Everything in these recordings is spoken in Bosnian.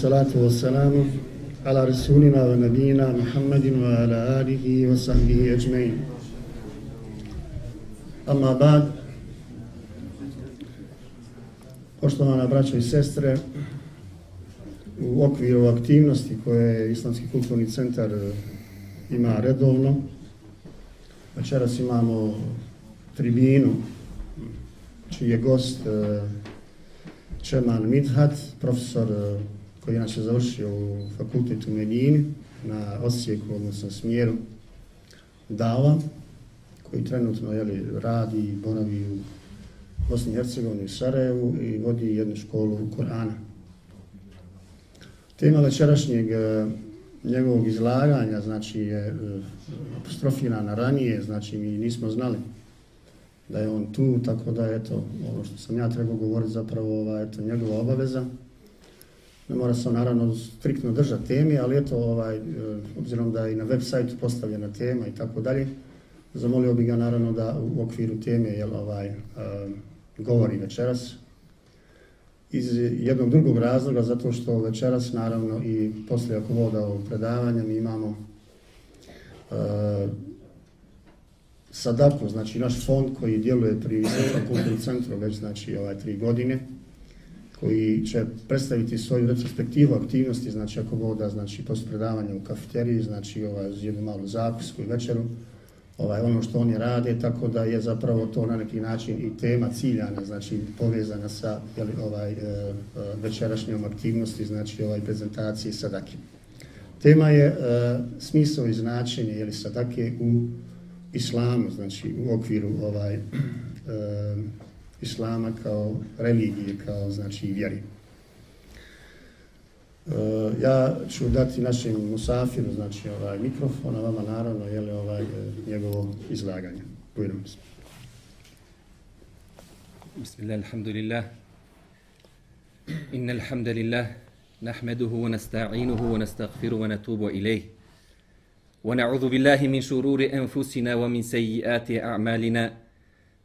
salatu wa salamu ala rasulina wa nabina Muhammadin wa ala alihi wa sahbihi ajmein. Amma bad, poštovana braćo i sestre, u okviru aktivnosti koje Islamski kulturni centar eh, ima redovno, večeras imamo tribinu čiji je gost eh, Čeman Midhat, profesor eh, koji je inače završio u fakultetu Medini na Osijeku, odnosno smjeru Dava, koji trenutno jeli, radi i boravi u Bosni i Hercegovini u Sarajevu i vodi jednu školu Korana. Tema večerašnjeg e, njegovog izlaganja, znači, je e, apostrofirana ranije, znači, mi nismo znali da je on tu, tako da, eto, ono što sam ja trebao govoriti zapravo, ova, eto, njegova obaveza. Ne mora se naravno striktno držati temi, ali eto, ovaj, e, obzirom da je i na web sajtu postavljena tema i tako dalje, zamolio bih ga naravno da u okviru teme jel, ovaj, e, govori večeras. Iz jednog drugog razloga, zato što večeras naravno i poslije ako voda ovog predavanja mi imamo e, uh, Sadaku, znači naš fond koji djeluje pri Srpskom kulturnom centru već znači ovaj tri godine, koji će predstaviti svoju retrospektivu aktivnosti, znači ako voda, znači posle predavanja u kafeteriji, znači ovaj, jednu malu zapisku i večeru, ovaj, ono što oni rade, tako da je zapravo to na neki način i tema ciljana, znači povezana sa jeli, ovaj, e, e, večerašnjom aktivnosti, znači ovaj prezentaciji sadake. Tema je e, smisao i značenje jeli, sadake u islamu, znači u okviru ovaj, e, islama kao religije, kao znači vjeri. Uh, ja ću dati našem musafiru, znači ovaj mikrofon, a vama naravno je li ovaj njegovo izlaganje. Bujrom se. Bismillah, alhamdulillah. Inna alhamdulillah. نحمده ونستعينه ونستغفره ونتوب إليه ونعوذ بالله من شرور أنفسنا ومن سيئات أعمالنا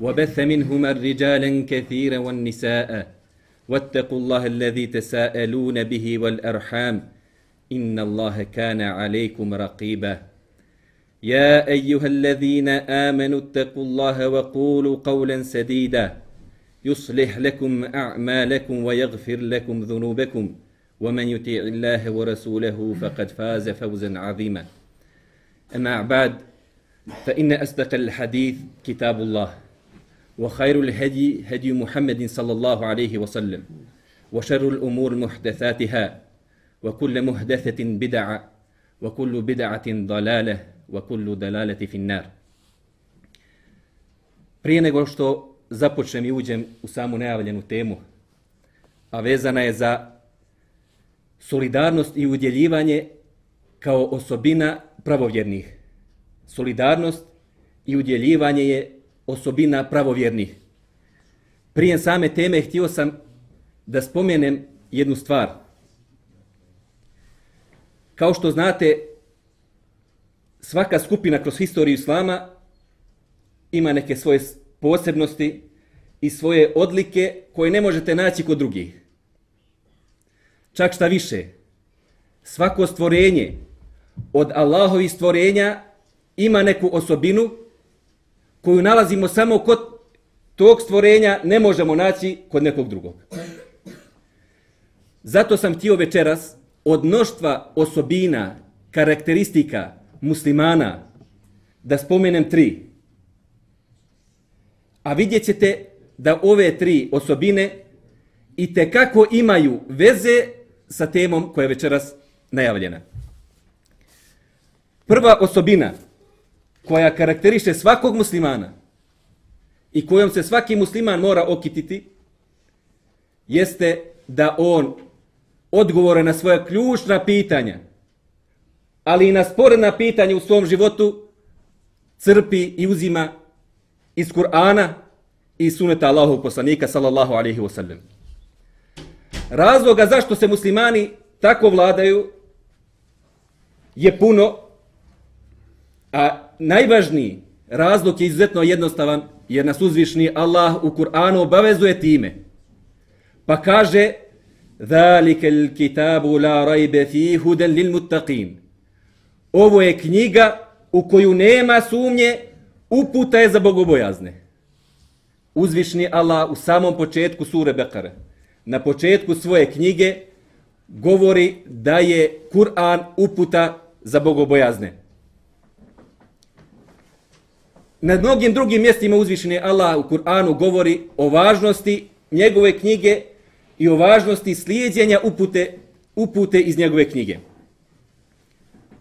وبث منهما رجالا كثيرا والنساء. واتقوا الله الذي تساءلون به والأرحام. إن الله كان عليكم رقيبا. يا أيها الذين آمنوا اتقوا الله وقولوا قولا سديدا. يصلح لكم أعمالكم ويغفر لكم ذنوبكم. ومن يطيع الله ورسوله فقد فاز فوزا عظيما. أما بعد فإن أصدق الحديث كتاب الله. وخير الهدي هدي محمد صلى الله عليه وسلم وشر الأمور محدثاتها وكل محدثة بدعة وكل بدعة ضلالة وكل ضلالة في النار Prije nego što započnem i uđem u samu najavljenu temu, a vezana je za solidarnost i udjeljivanje kao osobina pravovjernih. Solidarnost i udjeljivanje je osobina pravovjernih. Prije same teme htio sam da spomenem jednu stvar. Kao što znate, svaka skupina kroz historiju islama ima neke svoje posebnosti i svoje odlike koje ne možete naći kod drugih. Čak šta više, svako stvorenje od Allahovi stvorenja ima neku osobinu koju nalazimo samo kod tog stvorenja, ne možemo naći kod nekog drugog. Zato sam htio večeras od mnoštva osobina, karakteristika muslimana da spomenem tri. A vidjet ćete da ove tri osobine i te kako imaju veze sa temom koja je večeras najavljena. Prva osobina koja karakteriše svakog muslimana i kojom se svaki musliman mora okititi jeste da on odgovore na svoja ključna pitanja, ali i na sporedna pitanja u svom životu crpi i uzima iz Kur'ana i suneta Allahov poslanika sallallahu alaihi wa sallam. Razloga zašto se muslimani tako vladaju je puno, a najvažniji razlog je izuzetno jednostavan, jer nas uzvišni Allah u Kur'anu obavezuje time. Pa kaže ذَلِكَ الْكِتَابُ لَا رَيْبَ فِي هُدًا لِلْمُتَّقِينَ Ovo je knjiga u koju nema sumnje, uputa je za bogobojazne. Uzvišni Allah u samom početku sure Bekare, na početku svoje knjige, govori da je Kur'an uputa za bogobojazne. Na mnogim drugim mjestima uzvišeni Allah u Kur'anu govori o važnosti njegove knjige i o važnosti slijedjenja upute, upute iz njegove knjige.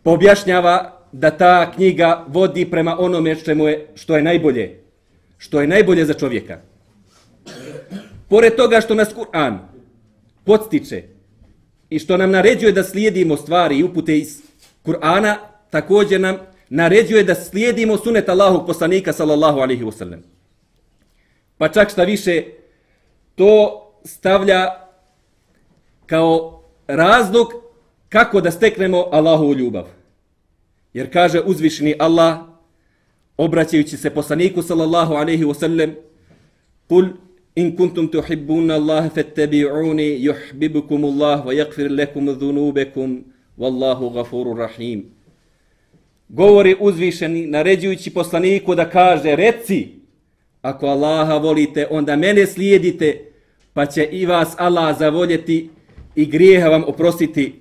Pobjašnjava da ta knjiga vodi prema onome što je, što je najbolje, što je najbolje za čovjeka. Pored toga što nas Kur'an podstiče i što nam naređuje da slijedimo stvari i upute iz Kur'ana, također nam naređuje da slijedimo sunet Allahog poslanika sallallahu alaihi wasallam. Pa čak šta više, to stavlja kao razlog kako da steknemo Allahovu ljubav. Jer kaže uzvišeni Allah, obraćajući se poslaniku sallallahu alaihi wasallam, Kul in kuntum tuhibbuna Allah fattabi'uni yuhibbukum Allah wa yaghfir lakum dhunubakum wallahu ghafurur rahim. Govori uzvišeni naređujući poslaniku da kaže reci ako Allaha volite onda mene slijedite pa će i vas Allah zavoljeti i grijeha vam oprostiti,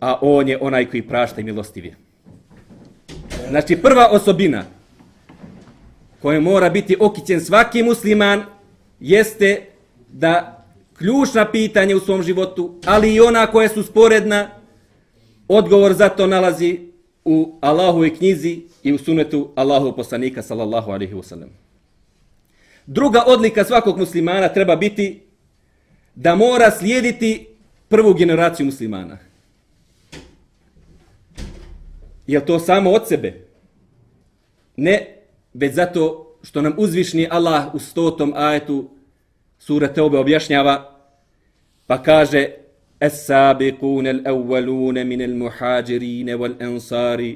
a on je onaj koji prašta i milostivije. Znači prva osobina koja mora biti okićen svaki musliman jeste da ključna pitanja u svom životu, ali i ona koja su sporedna, odgovor za to nalazi u Allahove knjizi i u sunetu Allahov poslanika sallallahu alaihi wa sallam. Druga odlika svakog muslimana treba biti da mora slijediti prvu generaciju muslimana. Je to samo od sebe? Ne, već zato što nam uzvišni Allah u stotom ajetu sura Teobe objašnjava, pa kaže السابقون الأولون من المحاجرين والأنصار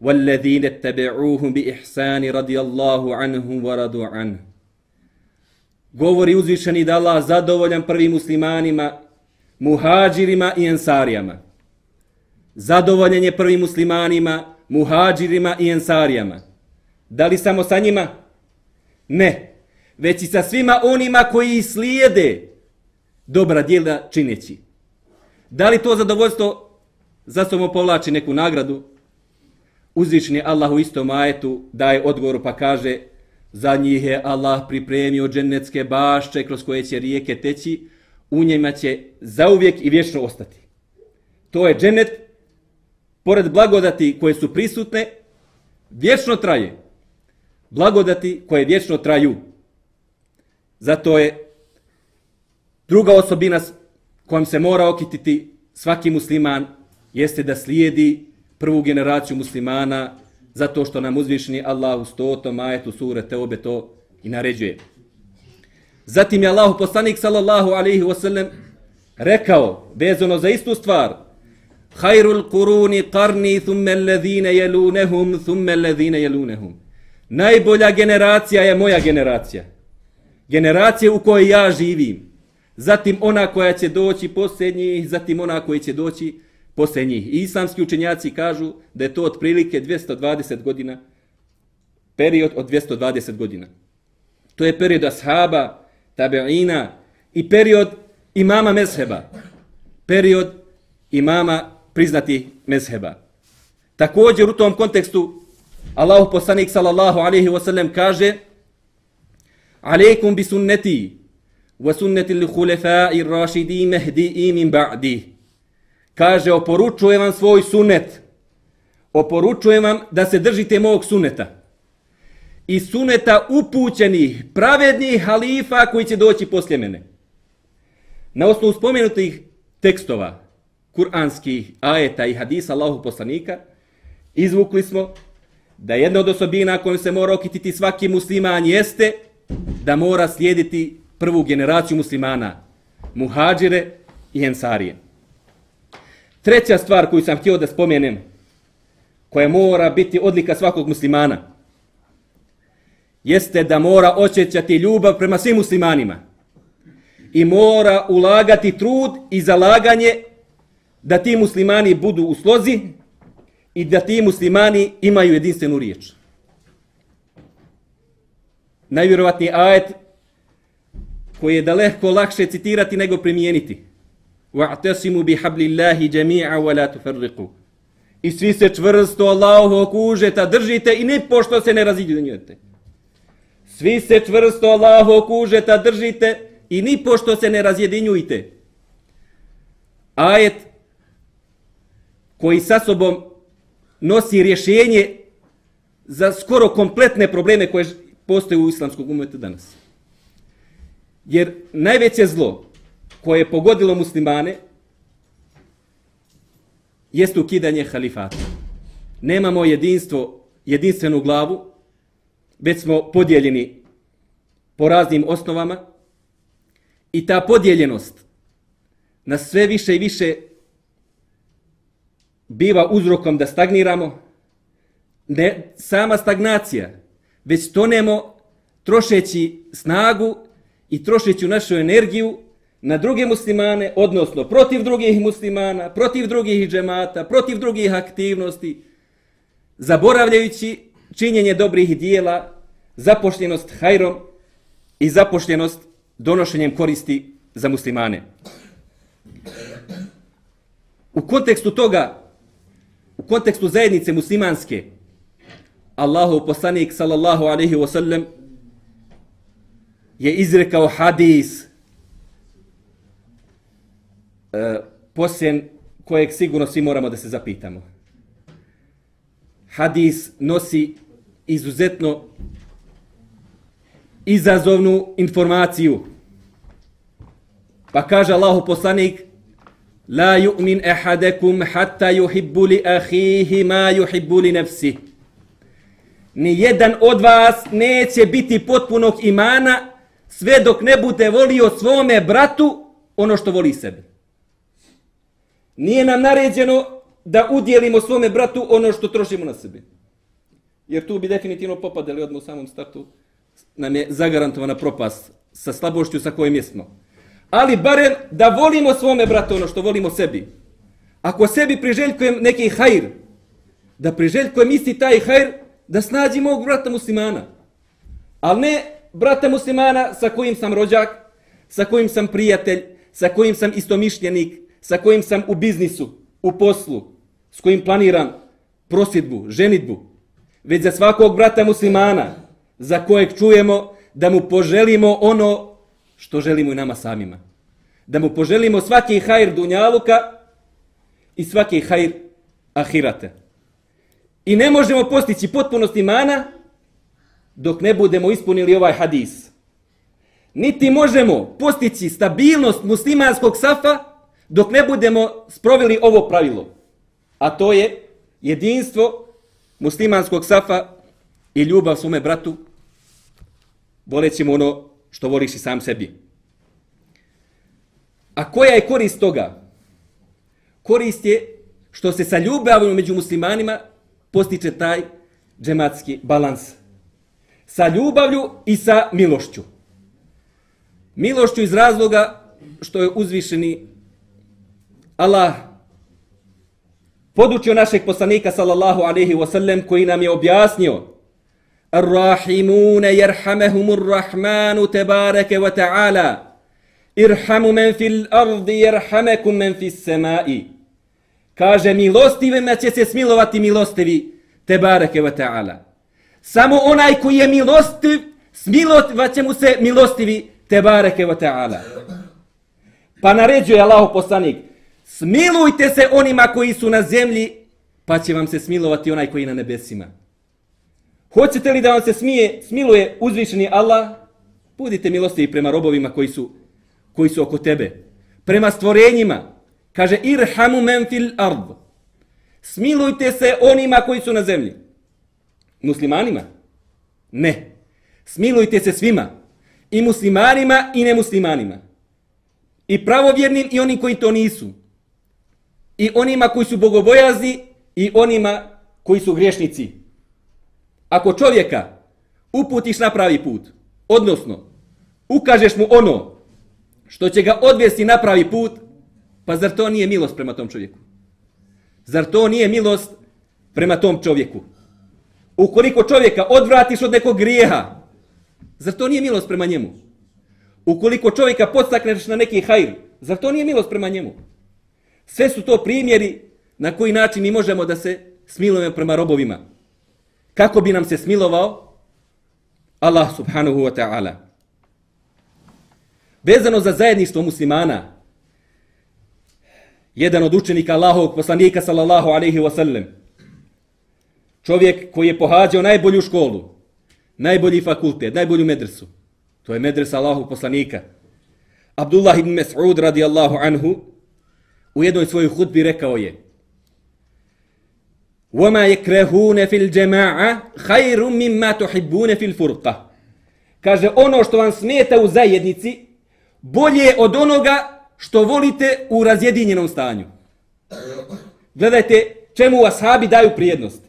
والذين اتبعوهم بإحسان رضي الله عنهم ورضوا عنه govori uzvišeni da Allah zadovoljan prvim muslimanima, muhađirima i ensarijama. Zadovoljan je prvim muslimanima, muhađirima i ensarijama. Da li samo sa njima? Ne. Već i sa svima onima koji slijede dobra djela čineći. Da li to zadovoljstvo za sobom povlači neku nagradu? Uzvišni Allah u istom ajetu daje odgovor pa kaže Za njih je Allah pripremio dženecke bašče kroz koje će rijeke teći, u njima će zauvijek i vječno ostati. To je dženet, pored blagodati koje su prisutne, vječno traje. Blagodati koje vječno traju. Zato je druga osobina kojom se mora okititi svaki musliman, jeste da slijedi prvu generaciju muslimana, zato što nam uzvišeni Allah u stotom ajetu sure Teobe to i naređuje. Zatim je Allah poslanik sallallahu alaihi wasallam rekao, vezano za istu stvar, Hayrul kuruni qarni thumme alladhine jelunehum thumme alladhine jelunehum. Najbolja generacija je moja generacija. Generacija u kojoj ja živim. Zatim ona koja će doći posljednji, zatim ona koja će doći posljednji. I islamski učenjaci kažu da je to otprilike 220 godina, period od 220 godina. To je period ashaba, tabeina i period imama mezheba. Period imama priznati mezheba. Također u tom kontekstu Allahu poslanik sallallahu alaihi ve sellem kaže Alejkum bi sunneti wa الْخُلَفَاءِ الرَّاشِدِي hulefai مِنْ mehdi min ba'di. Kaže, oporučujem vam svoj sunet. Oporučujem vam da se držite mog suneta. I suneta upućenih, pravednih halifa koji će doći poslije mene. Na osnovu spomenutih tekstova, kuranskih ajeta i hadisa Allahu poslanika, izvukli smo da jedna od osobina kojom se mora okititi svaki musliman jeste da mora slijediti prvu generaciju muslimana, muhađire i ensarije. Treća stvar koju sam htio da spomenem, koja mora biti odlika svakog muslimana, jeste da mora očećati ljubav prema svim muslimanima i mora ulagati trud i zalaganje da ti muslimani budu u slozi i da ti muslimani imaju jedinstvenu riječ. Najvjerovatniji ajet koji je daleko lakše citirati nego primijeniti. Wa'tasimu bi hablillahi jami'a wa la tufarriqu. I svi se čvrsto Allahu okužete, držite i ne pošto se ne razjedinjujete. Svi se čvrsto Allahu okužete, držite i ni pošto se ne razjedinjujte. Ajet koji sa sobom nosi rješenje za skoro kompletne probleme koje postoje u islamskog umeta danas. Jer najveće zlo koje je pogodilo muslimane jeste ukidanje halifata. Nemamo jedinstvo, jedinstvenu glavu, već smo podijeljeni po raznim osnovama i ta podijeljenost na sve više i više biva uzrokom da stagniramo, ne sama stagnacija, već tonemo trošeći snagu i trošeći našu energiju na druge muslimane, odnosno protiv drugih muslimana, protiv drugih džemata, protiv drugih aktivnosti, zaboravljajući činjenje dobrih dijela, zapošljenost hajrom i zapošljenost donošenjem koristi za muslimane. U kontekstu toga u kontekstu zajednice muslimanske, Allahu poslanik sallallahu alaihi wa sallam je izrekao hadis e, poslije kojeg sigurno svi moramo da se zapitamo. Hadis nosi izuzetno izazovnu informaciju. Pa kaže Allahu poslanik La yu'min ahadukum hatta yuhibbu li akhihi ma yuhibbu li nafsi. Ni jedan od vas neće biti potpunog imana sve dok ne bude volio svome bratu ono što voli sebe. Nije nam naređeno da udjelimo svome bratu ono što trošimo na sebe. Jer tu bi definitivno popadali odmah u samom startu. Nam je zagarantovana propast sa slabošću sa kojim jesmo ali barem da volimo svome bratu ono što volimo sebi. Ako sebi priželjkujem neki hajr, da priželjkujem isti taj hajr, da snađi mog brata muslimana. Ali ne brata muslimana sa kojim sam rođak, sa kojim sam prijatelj, sa kojim sam istomišljenik, sa kojim sam u biznisu, u poslu, s kojim planiram prosjedbu, ženitbu, već za svakog brata muslimana, za kojeg čujemo da mu poželimo ono što želimo i nama samima. Da mu poželimo svaki hajr dunjaluka i svaki hajr ahirate. I ne možemo postići potpunost imana dok ne budemo ispunili ovaj hadis. Niti možemo postići stabilnost muslimanskog safa dok ne budemo sproveli ovo pravilo. A to je jedinstvo muslimanskog safa i ljubav svome bratu. Volećemo ono što voliš i sam sebi. A koja je korist toga? Korist je što se sa ljubavljom među muslimanima postiče taj džematski balans sa ljubavlju i sa milošću. Milošću iz razloga što je uzvišeni Allah podučio našeg poslanika sallallahu alaihi wa sallam koji nam je objasnio Ar-Rahimune jerhamehumur Rahmanu tebareke wa ta'ala Irhamu men fil ardi jerhamekum men fil semai Kaže milostivima će se smilovati milostivi tebareke wa ta'ala samo onaj koji je milostiv smilovat će mu se milostivi te bareke wa ta'ala. Pa naređuje Allah poslanik, smilujte se onima koji su na zemlji, pa će vam se smilovati onaj koji je na nebesima. Hoćete li da vam se smije, smiluje uzvišeni Allah? Budite milostivi prema robovima koji su, koji su oko tebe. Prema stvorenjima. Kaže, irhamu men fil ard. Smilujte se onima koji su na zemlji. Muslimanima? Ne. Smilujte se svima. I muslimanima i nemuslimanima. I pravovjernim i onim koji to nisu. I onima koji su bogobojazni i onima koji su griješnici. Ako čovjeka uputiš na pravi put, odnosno ukažeš mu ono što će ga odvesti na pravi put, pa zar to nije milost prema tom čovjeku? Zar to nije milost prema tom čovjeku? Ukoliko čovjeka odvratiš od nekog grijeha, zar to nije milost prema njemu? Ukoliko čovjeka podstakneš na neki hajr, zar to nije milost prema njemu? Sve su to primjeri na koji način mi možemo da se smilujemo prema robovima. Kako bi nam se smilovao Allah subhanahu wa ta'ala. Vezano za zajedništvo muslimana, jedan od učenika Allahovog poslanika sallallahu alaihi wa sallam, čovjek koji je pohađao najbolju školu, najbolji fakultet, najbolju medresu, to je medresa Allahovog poslanika, Abdullah ibn Mas'ud radijallahu anhu, u jednoj svojoj hudbi rekao je, وَمَا يَكْرَهُونَ فِي الْجَمَاعَ خَيْرٌ مِمَّا تُحِبُّونَ فِي الْفُرْقَ Kaže, ono što vam smeta u zajednici, bolje od onoga što volite u razjedinjenom stanju. Gledajte čemu ashabi daju prijednost.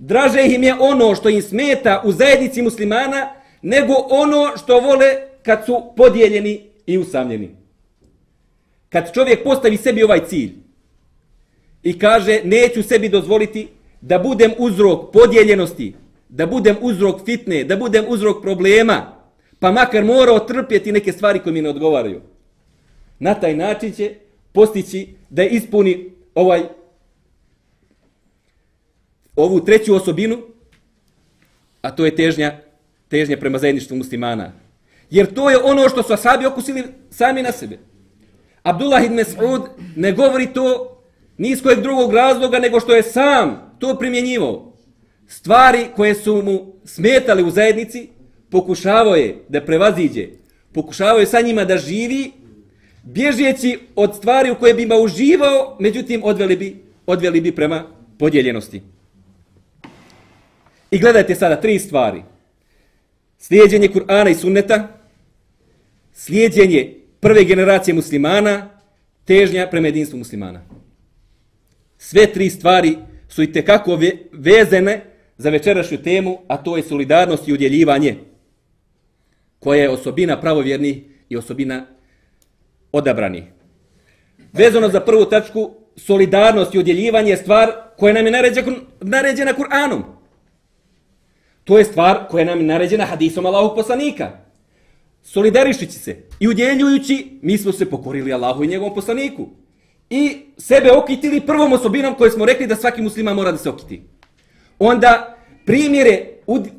Draže im je ono što im smeta u zajednici muslimana, nego ono što vole kad su podijeljeni i usamljeni. Kad čovjek postavi sebi ovaj cilj i kaže neću sebi dozvoliti da budem uzrok podijeljenosti, da budem uzrok fitne, da budem uzrok problema, pa makar morao trpjeti neke stvari koje mi ne odgovaraju. Na taj način će postići da ispuni ovaj ovu treću osobinu, a to je težnja, težnja prema zajedništvu muslimana. Jer to je ono što su asabi okusili sami na sebe. Abdullah ibn Mas'ud ne govori to ni iz kojeg drugog razloga nego što je sam to primjenjivao. Stvari koje su mu smetali u zajednici, pokušavao je da prevaziđe, pokušavao je sa njima da živi, bježeći od stvari u koje bi ima uživao, međutim odveli bi, odveli bi prema podjeljenosti. I gledajte sada tri stvari. Slijedjenje Kur'ana i sunneta, slijedjenje prve generacije muslimana, težnja prema jedinstvu muslimana. Sve tri stvari su i tekako vezene za večerašnju temu, a to je solidarnost i udjeljivanje, koja je osobina pravovjernih i osobina odabrani. Vezano za prvu tačku, solidarnost i udjeljivanje je stvar koja nam je naređena Kur'anom. To je stvar koja nam je naređena hadisom Allahog poslanika. Solidarišući se i udjeljujući, mi smo se pokorili Allahu i njegovom poslaniku. I sebe okitili prvom osobinom koje smo rekli da svaki musliman mora da se okiti. Onda primjere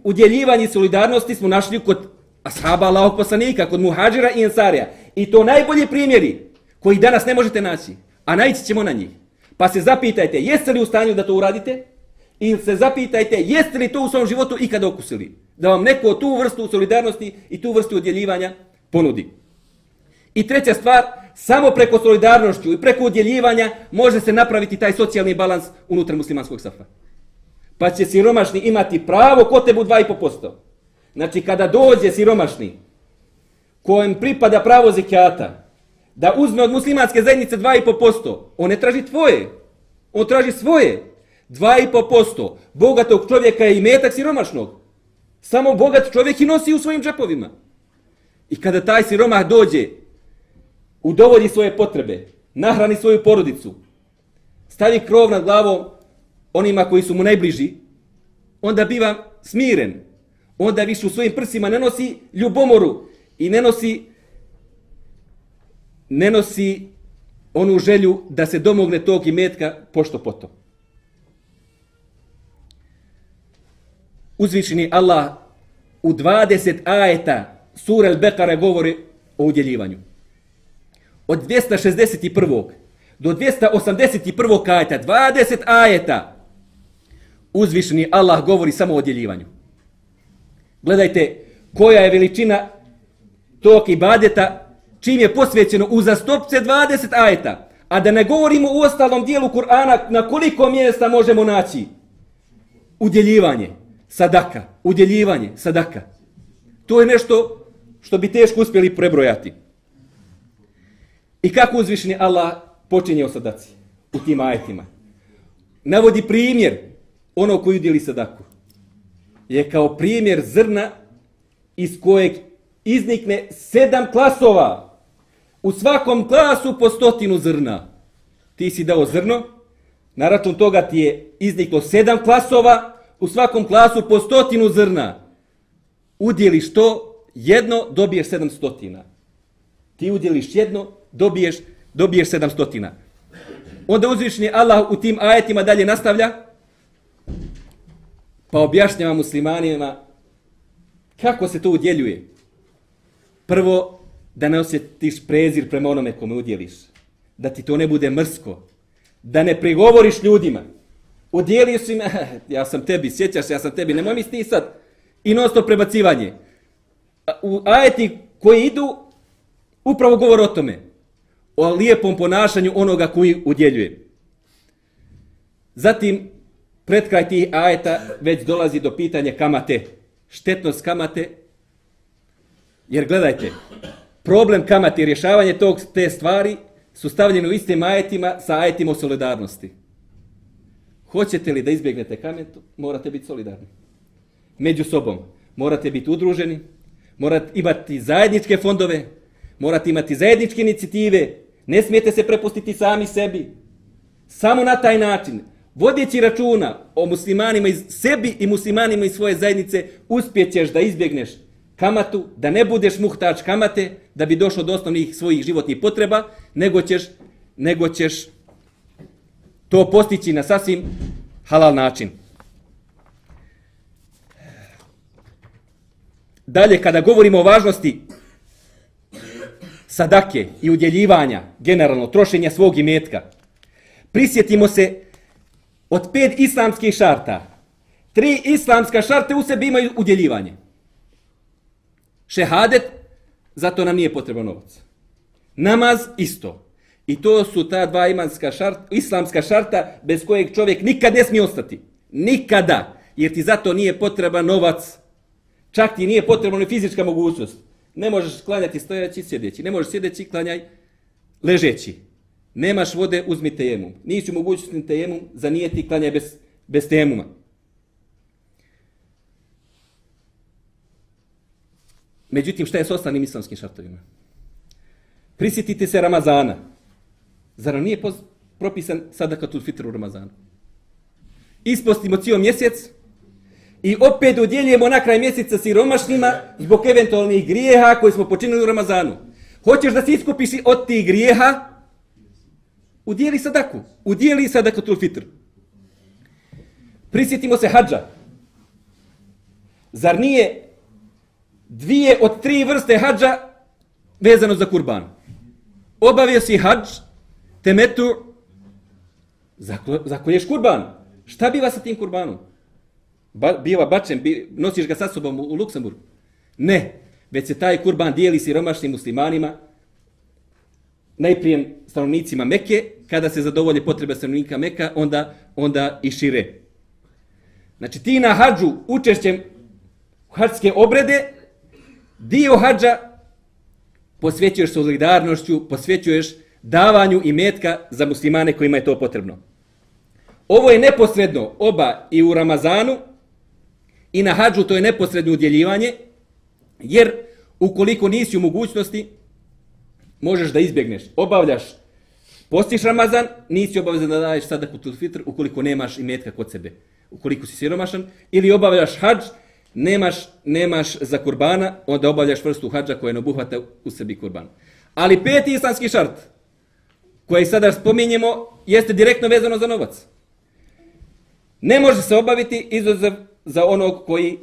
udjeljivanja i solidarnosti smo našli kod ashaba Allahog poslanika, kod muhađira i ensarija. I to najbolji primjeri koji danas ne možete naći, a naći ćemo na njih. Pa se zapitajte, jeste li u stanju da to uradite? I se zapitajte, jeste li to u svom životu ikada okusili? Da vam neko tu vrstu solidarnosti i tu vrstu odjeljivanja ponudi. I treća stvar, samo preko solidarnošću i preko odjeljivanja može se napraviti taj socijalni balans unutar muslimanskog safa. Pa će siromašni imati pravo ko tebu 2,5%. Znači, kada dođe siromašni, kojem pripada pravo zekijata, da uzme od muslimanske zajednice 2,5%, on ne traži tvoje, on traži svoje. 2,5%. Bogatog čovjeka je i metak siromašnog. Samo bogat čovjek i nosi u svojim džepovima. I kada taj siromah dođe, udovolji svoje potrebe, nahrani svoju porodicu, stavi krov nad glavom onima koji su mu najbliži, onda biva smiren. Onda više u svojim prsima ne nosi ljubomoru, i ne nosi ne nosi onu želju da se domogne tog imetka pošto poto. Uzvišeni Allah u 20 ajeta sura Al-Baqara govori o udjeljivanju. Od 261. do 281. ajeta, 20 ajeta, uzvišeni Allah govori samo o udjeljivanju. Gledajte koja je veličina tog ibadeta čim je posvećeno uzastopce 20 ajeta. A da ne govorimo u ostalom dijelu Kur'ana na koliko mjesta možemo naći udjeljivanje, sadaka, udjeljivanje, sadaka. To je nešto što bi teško uspjeli prebrojati. I kako uzvišeni Allah počinje o sadaci u tim ajetima? Navodi primjer ono koji udjeli sadaku. Je kao primjer zrna iz kojeg iznikne sedam klasova. U svakom klasu po stotinu zrna. Ti si dao zrno, na račun toga ti je izniklo sedam klasova, u svakom klasu po stotinu zrna. Udjeliš to, jedno, dobiješ sedam stotina. Ti udjeliš jedno, dobiješ, dobiješ sedam stotina. Onda uzvišni Allah u tim ajetima dalje nastavlja, pa objašnjava muslimanima kako se to udjeljuje. Prvo, da ne osjetiš prezir prema onome kome udjeliš. Da ti to ne bude mrsko. Da ne prigovoriš ljudima. Odijelio si me, ja sam tebi, sjećaš ja sam tebi, nemoj mi stisat. I non stop prebacivanje. U ajeti koji idu, upravo govor o tome. O lijepom ponašanju onoga koji udjeljuje. Zatim, pred kraj tih ajeta već dolazi do pitanja kamate. Štetnost kamate. Jer gledajte, problem kamate i rješavanje tog, te stvari su stavljene u istim ajetima sa ajetima o solidarnosti. Hoćete li da izbjegnete kamen, morate biti solidarni. Među sobom. Morate biti udruženi, morate imati zajedničke fondove, morate imati zajedničke inicijative, ne smijete se prepustiti sami sebi. Samo na taj način, vodjeći računa o muslimanima iz sebi i muslimanima iz svoje zajednice, uspjećeš da izbjegneš kamatu, da ne budeš muhtač kamate, da bi došao do osnovnih svojih životnih potreba, nego ćeš, nego ćeš to postići na sasvim halal način. Dalje, kada govorimo o važnosti sadake i udjeljivanja, generalno, trošenja svog imetka, prisjetimo se od pet islamskih šarta. Tri islamska šarte u sebi imaju udjeljivanje. Šehadet, zato nam nije potreban novac. Namaz, isto. I to su ta dva imanska šarta, islamska šarta bez kojeg čovjek nikad ne smije ostati. Nikada. Jer ti zato nije potreban novac. Čak ti nije potrebna ni fizička mogućnost. Ne možeš klanjati stojeći i sjedeći. Ne možeš sjedeći klanjaj ležeći. Nemaš vode, uzmi tejemum. Nisi u mogućnosti tejemum, zanijeti klanjaj bez, bez tejemuma. Međutim, šta je s ostalim islamskim šartovima? Prisjetite se Ramazana. Zar nije propisan sadakatul fitr u Ramazanu? Ispostimo cijel mjesec i opet udjeljujemo na kraj mjeseca siromašnjima zbog eventualnih grijeha koje smo počinili u Ramazanu. Hoćeš da se iskupiš od tih grijeha? Udjeli sadaku. Udjeli sadakatul fitr. Prisjetimo se hađa. Zar nije dvije od tri vrste hađa vezano za kurban? Obavio si hađ, temetu, zakolješ kurban. Šta biva sa tim kurbanom? Ba, biva bačen, bi, nosiš ga sa sobom u, u Luksemburgu? Ne, već se taj kurban dijeli siromašnim muslimanima, najprije stanovnicima Meke, kada se zadovolje potrebe stanovnika Meka, onda, onda i šire. Znači ti na hađu učešćem hađske obrede, dio hađa posvećuješ solidarnošću, posvećuješ davanju i metka za muslimane kojima je to potrebno. Ovo je neposredno oba i u Ramazanu i na hađu to je neposredno udjeljivanje, jer ukoliko nisi u mogućnosti, možeš da izbjegneš. Obavljaš, postiš Ramazan, nisi obavezan da daješ sadaku tul fitr ukoliko nemaš i metka kod sebe. Ukoliko si siromašan, ili obavljaš hađ, nemaš, nemaš za kurbana, onda obavljaš vrstu hađa koja ne obuhvata u sebi kurban. Ali peti islamski šart, koje sada spominjemo, jeste direktno vezano za novac. Ne može se obaviti izuzev za onog koji,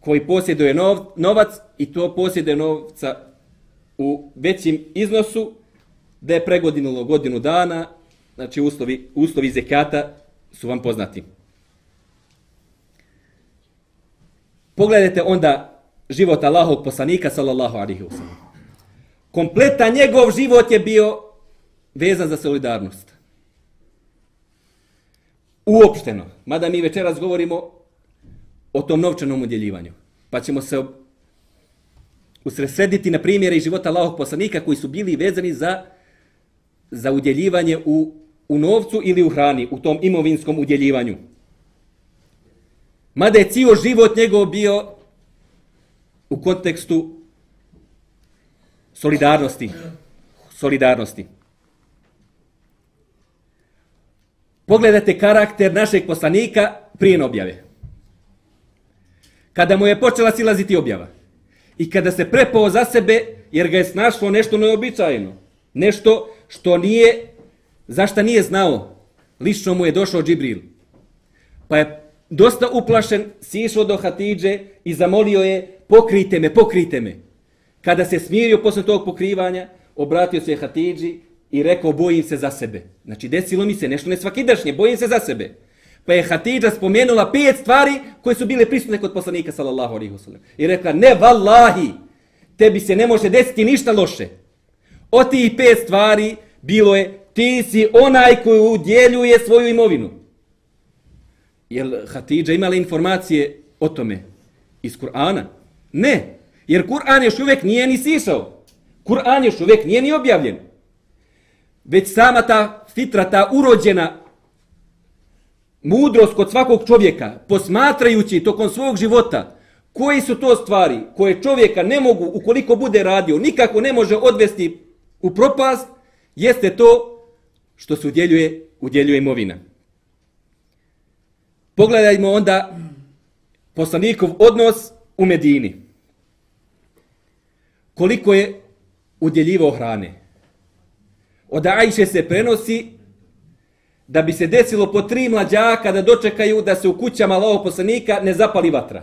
koji posjeduje nov, novac i to posjeduje novca u većim iznosu, da je pregodinilo godinu dana, znači uslovi, uslovi zekata su vam poznati. Pogledajte onda život Allahog poslanika, sallallahu alihi wasallam. Kompletan njegov život je bio vezan za solidarnost. Uopšteno. Mada mi večeras govorimo o tom novčanom udjeljivanju. Pa ćemo se usresrediti na primjere iz života Allahog poslanika koji su bili vezani za, za udjeljivanje u, u novcu ili u hrani, u tom imovinskom udjeljivanju. Mada je cijel život njegov bio u kontekstu solidarnosti. Solidarnosti. Pogledajte karakter našeg poslanika prije objave. Kada mu je počela silaziti objava. I kada se prepao za sebe, jer ga je snašlo nešto neobičajeno. Nešto što nije, zašta nije znao. Lično mu je došao Džibril. Pa je dosta uplašen, sišao do Hatidže i zamolio je, pokrite me, pokrite me. Kada se smirio posle tog pokrivanja, obratio se Hatidži i rekao, bojim se za sebe. Znači, desilo mi se nešto nesvakidašnje, bojim se za sebe. Pa je Hatidža spomenula pet stvari koje su bile prisutne kod poslanika, sallallahu alaihi wasallam. I rekla, ne vallahi, tebi se ne može desiti ništa loše. Od ti pet stvari bilo je, ti si onaj koji udjeljuje svoju imovinu. Jel Hatidža imala informacije o tome iz Kur'ana? Ne, jer Kur'an još uvijek nije ni sišao. Kur'an još uvijek nije ni objavljen. Već sama ta fitra, ta urođena mudrost kod svakog čovjeka, posmatrajući tokom svog života, koji su to stvari koje čovjeka ne mogu, ukoliko bude radio, nikako ne može odvesti u propast, jeste to što se udjeljuje, udjeljuje imovina. Pogledajmo onda poslanikov odnos u Medini. Koliko je udjeljivo hrane. Od Ajše se prenosi da bi se desilo po tri mlađaka da dočekaju da se u kućama Allahog poslanika ne zapali vatra.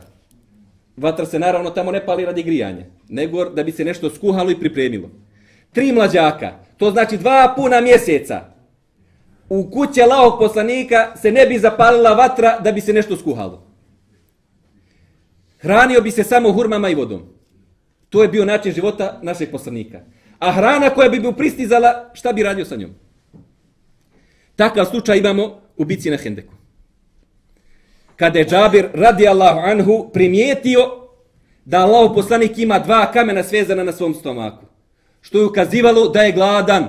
Vatra se naravno tamo ne pali radi grijanja, nego da bi se nešto skuhalo i pripremilo. Tri mlađaka, to znači dva puna mjeseca, u kuće Allahog poslanika se ne bi zapalila vatra da bi se nešto skuhalo. Hranio bi se samo hurmama i vodom. To je bio način života našeg poslanika. A hrana koja bi bi pristizala, šta bi radio sa njom? Takav slučaj imamo u bici na Hendeku. Kada je Džabir radi Allahu anhu primijetio da Allah poslanik ima dva kamena svezana na svom stomaku. Što je ukazivalo da je gladan.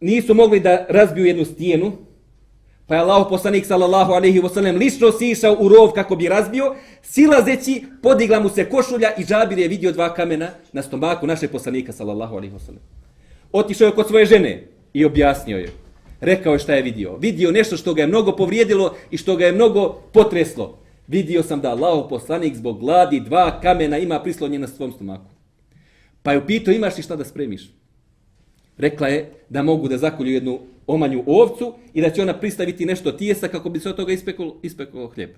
Nisu mogli da razbiju jednu stijenu, pa je Allah poslanik sallallahu alaihi wasallam lično sišao u rov kako bi razbio, silazeći podigla mu se košulja i Džabir je vidio dva kamena na stomaku našeg poslanika sallallahu alaihi wasallam. Otišao je kod svoje žene, i objasnio je. Rekao je šta je vidio. Vidio nešto što ga je mnogo povrijedilo i što ga je mnogo potreslo. Vidio sam da Allah poslanik zbog gladi dva kamena ima prislonje na svom stomaku. Pa je upitao imaš li šta da spremiš? Rekla je da mogu da zakolju jednu omanju ovcu i da će ona pristaviti nešto tijesa kako bi se od toga ispeklo, ispeklo hljeb.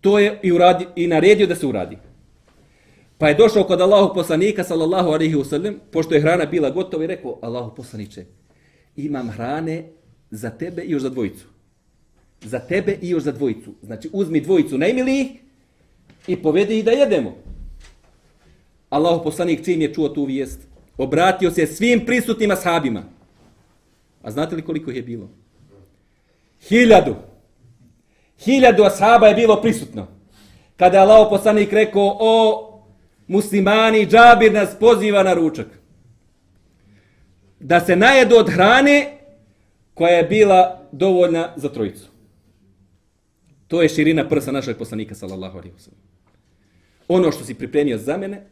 To je i, uradi, i naredio da se uradi. Pa je došao kod Allahu poslanika, sallallahu alaihi wasallam, pošto je hrana bila gotova i rekao, Allahu poslaniče, imam hrane za tebe i još za dvojicu. Za tebe i još za dvojicu. Znači, uzmi dvojicu najmilijih i povedi ih da jedemo. Allahu poslanik čim je čuo tu vijest, obratio se svim prisutnim ashabima. A znate li koliko je bilo? Hiljadu. Hiljadu ashaba je bilo prisutno. Kada je Allah poslanik rekao, o muslimani, džabir nas poziva na ručak da se najedu od hrane koja je bila dovoljna za trojicu. To je širina prsa našeg poslanika, sallallahu alaihi wa Ono što si pripremio za mene,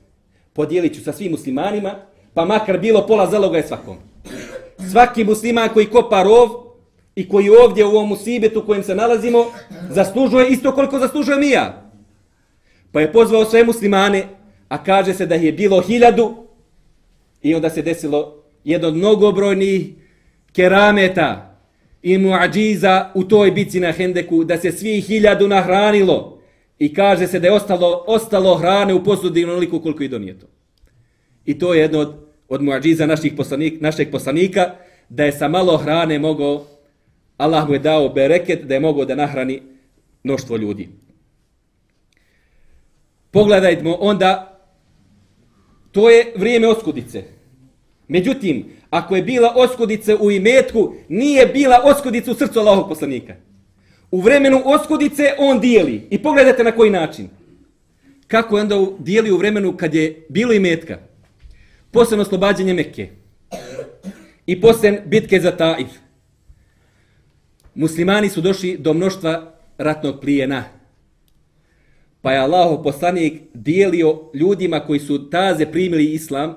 podijelit ću sa svim muslimanima, pa makar bilo pola zaloga je svakom. Svaki musliman koji kopa rov i koji ovdje u ovom usibetu u kojem se nalazimo, zaslužuje isto koliko zaslužuje mi ja. Pa je pozvao sve muslimane, a kaže se da je bilo hiljadu i onda se desilo jedno od mnogobrojnih kerameta i muadžiza u toj bici na Hendeku, da se svi hiljadu nahranilo I kaže se da je ostalo, ostalo hrane u posudi onoliko koliko i donijeto. I to je jedno od, od muadžiza naših poslanik, našeg poslanika, da je sa malo hrane mogao, Allah mu je dao bereket, da je mogao da nahrani mnoštvo ljudi. Pogledajmo onda, to je vrijeme oskudice. Međutim, ako je bila oskudice u imetku, nije bila oskudica u srcu Allahog poslanika. U vremenu oskudice on dijeli. I pogledajte na koji način. Kako je onda dijeli u vremenu kad je bilo imetka? Posebno oslobađanje Mekke. I poslije bitke za Taif. Muslimani su došli do mnoštva ratnog plijena. Pa je Allaho poslanik dijelio ljudima koji su taze primili islam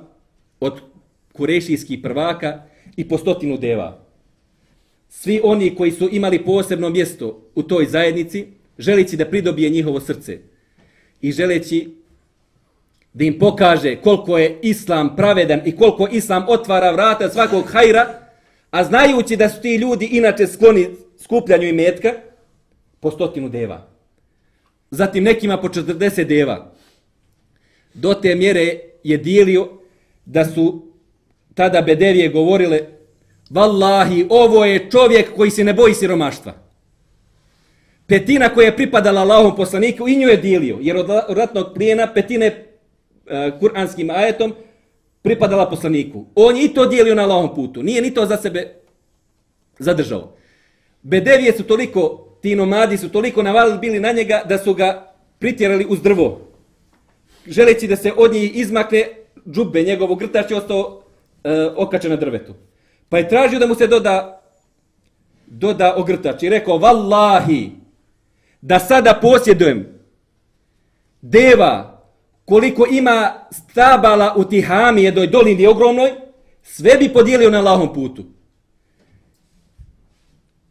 od kurešijskih prvaka i po stotinu deva. Svi oni koji su imali posebno mjesto u toj zajednici, želeći da pridobije njihovo srce i želeći da im pokaže koliko je islam pravedan i koliko islam otvara vrata svakog hajra, a znajući da su ti ljudi inače skloni skupljanju i metka, po stotinu deva. Zatim nekima po 40 deva. Do te mjere je dijelio da su tada bedevije govorile Wallahi, ovo je čovjek koji se ne boji siromaštva. Petina koja je pripadala Allahom poslaniku i nju je dijelio, jer od ratnog plijena petine E, kuranskim ajetom pripadala poslaniku. On je i to dijelio na lavom putu, nije ni to za sebe zadržao. Bedevije su toliko, ti nomadi su toliko navalili bili na njega da su ga pritjerali uz drvo. Želeći da se od njih izmakne džube njegovog grtač je ostao e, okačen na drvetu. Pa je tražio da mu se doda doda ogrtač i rekao vallahi da sada posjedujem deva koliko ima stabala u Tihami jednoj dolini ogromnoj sve bi podijelio na lahom putu.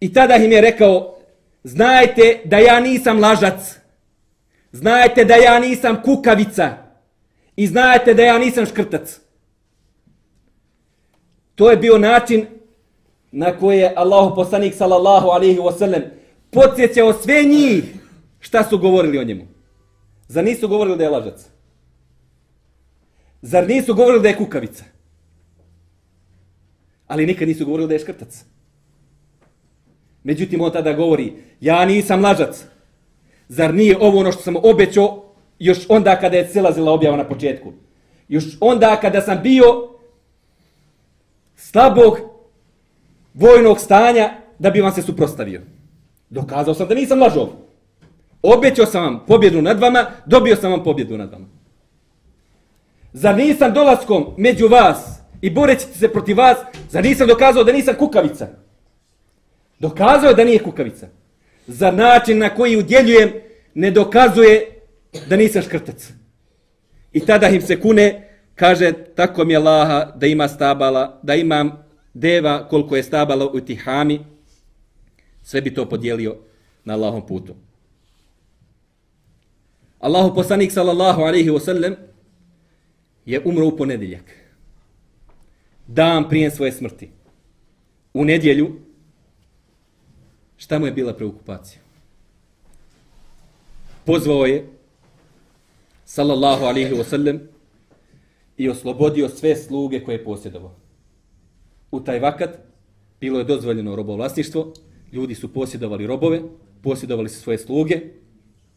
I tada im je rekao znajte da ja nisam lažac znajte da ja nisam kukavica i znajte da ja nisam škrtac. To je bio način na koje je Allah poslanik sallallahu alaihi wasallam podsjećao sve njih šta su govorili o njemu. Za nisu govorili da je lažac? Zar nisu govorili da je kukavica? Ali nikad nisu govorili da je škrtac. Međutim, on tada govori, ja nisam lažac. Zar nije ovo ono što sam obećao još onda kada je silazila objava na početku? Još onda kada sam bio slabog vojnog stanja da bi vam se suprostavio. Dokazao sam da nisam lažov. Obećao sam vam pobjedu nad vama, dobio sam vam pobjedu nad vama. Zar nisam dolaskom među vas i boreći se protiv vas, zar nisam dokazao da nisam kukavica? Dokazao je da nije kukavica. Za način na koji udjeljujem ne dokazuje da nisam škrtac. I tada im se kune, kaže tako mi je Laha da ima stabala, da imam deva koliko je stabala u tihami, sve bi to podijelio na Allahom putu. Allahu poslanik sallallahu alaihi wasallam je umro u ponedjeljak. Dan prije svoje smrti. U nedjelju šta mu je bila preokupacija? Pozvao je sallallahu alihi wasallam i oslobodio sve sluge koje je posjedovao. U taj vakat bilo je dozvoljeno robovlasništvo, ljudi su posjedovali robove, posjedovali su svoje sluge,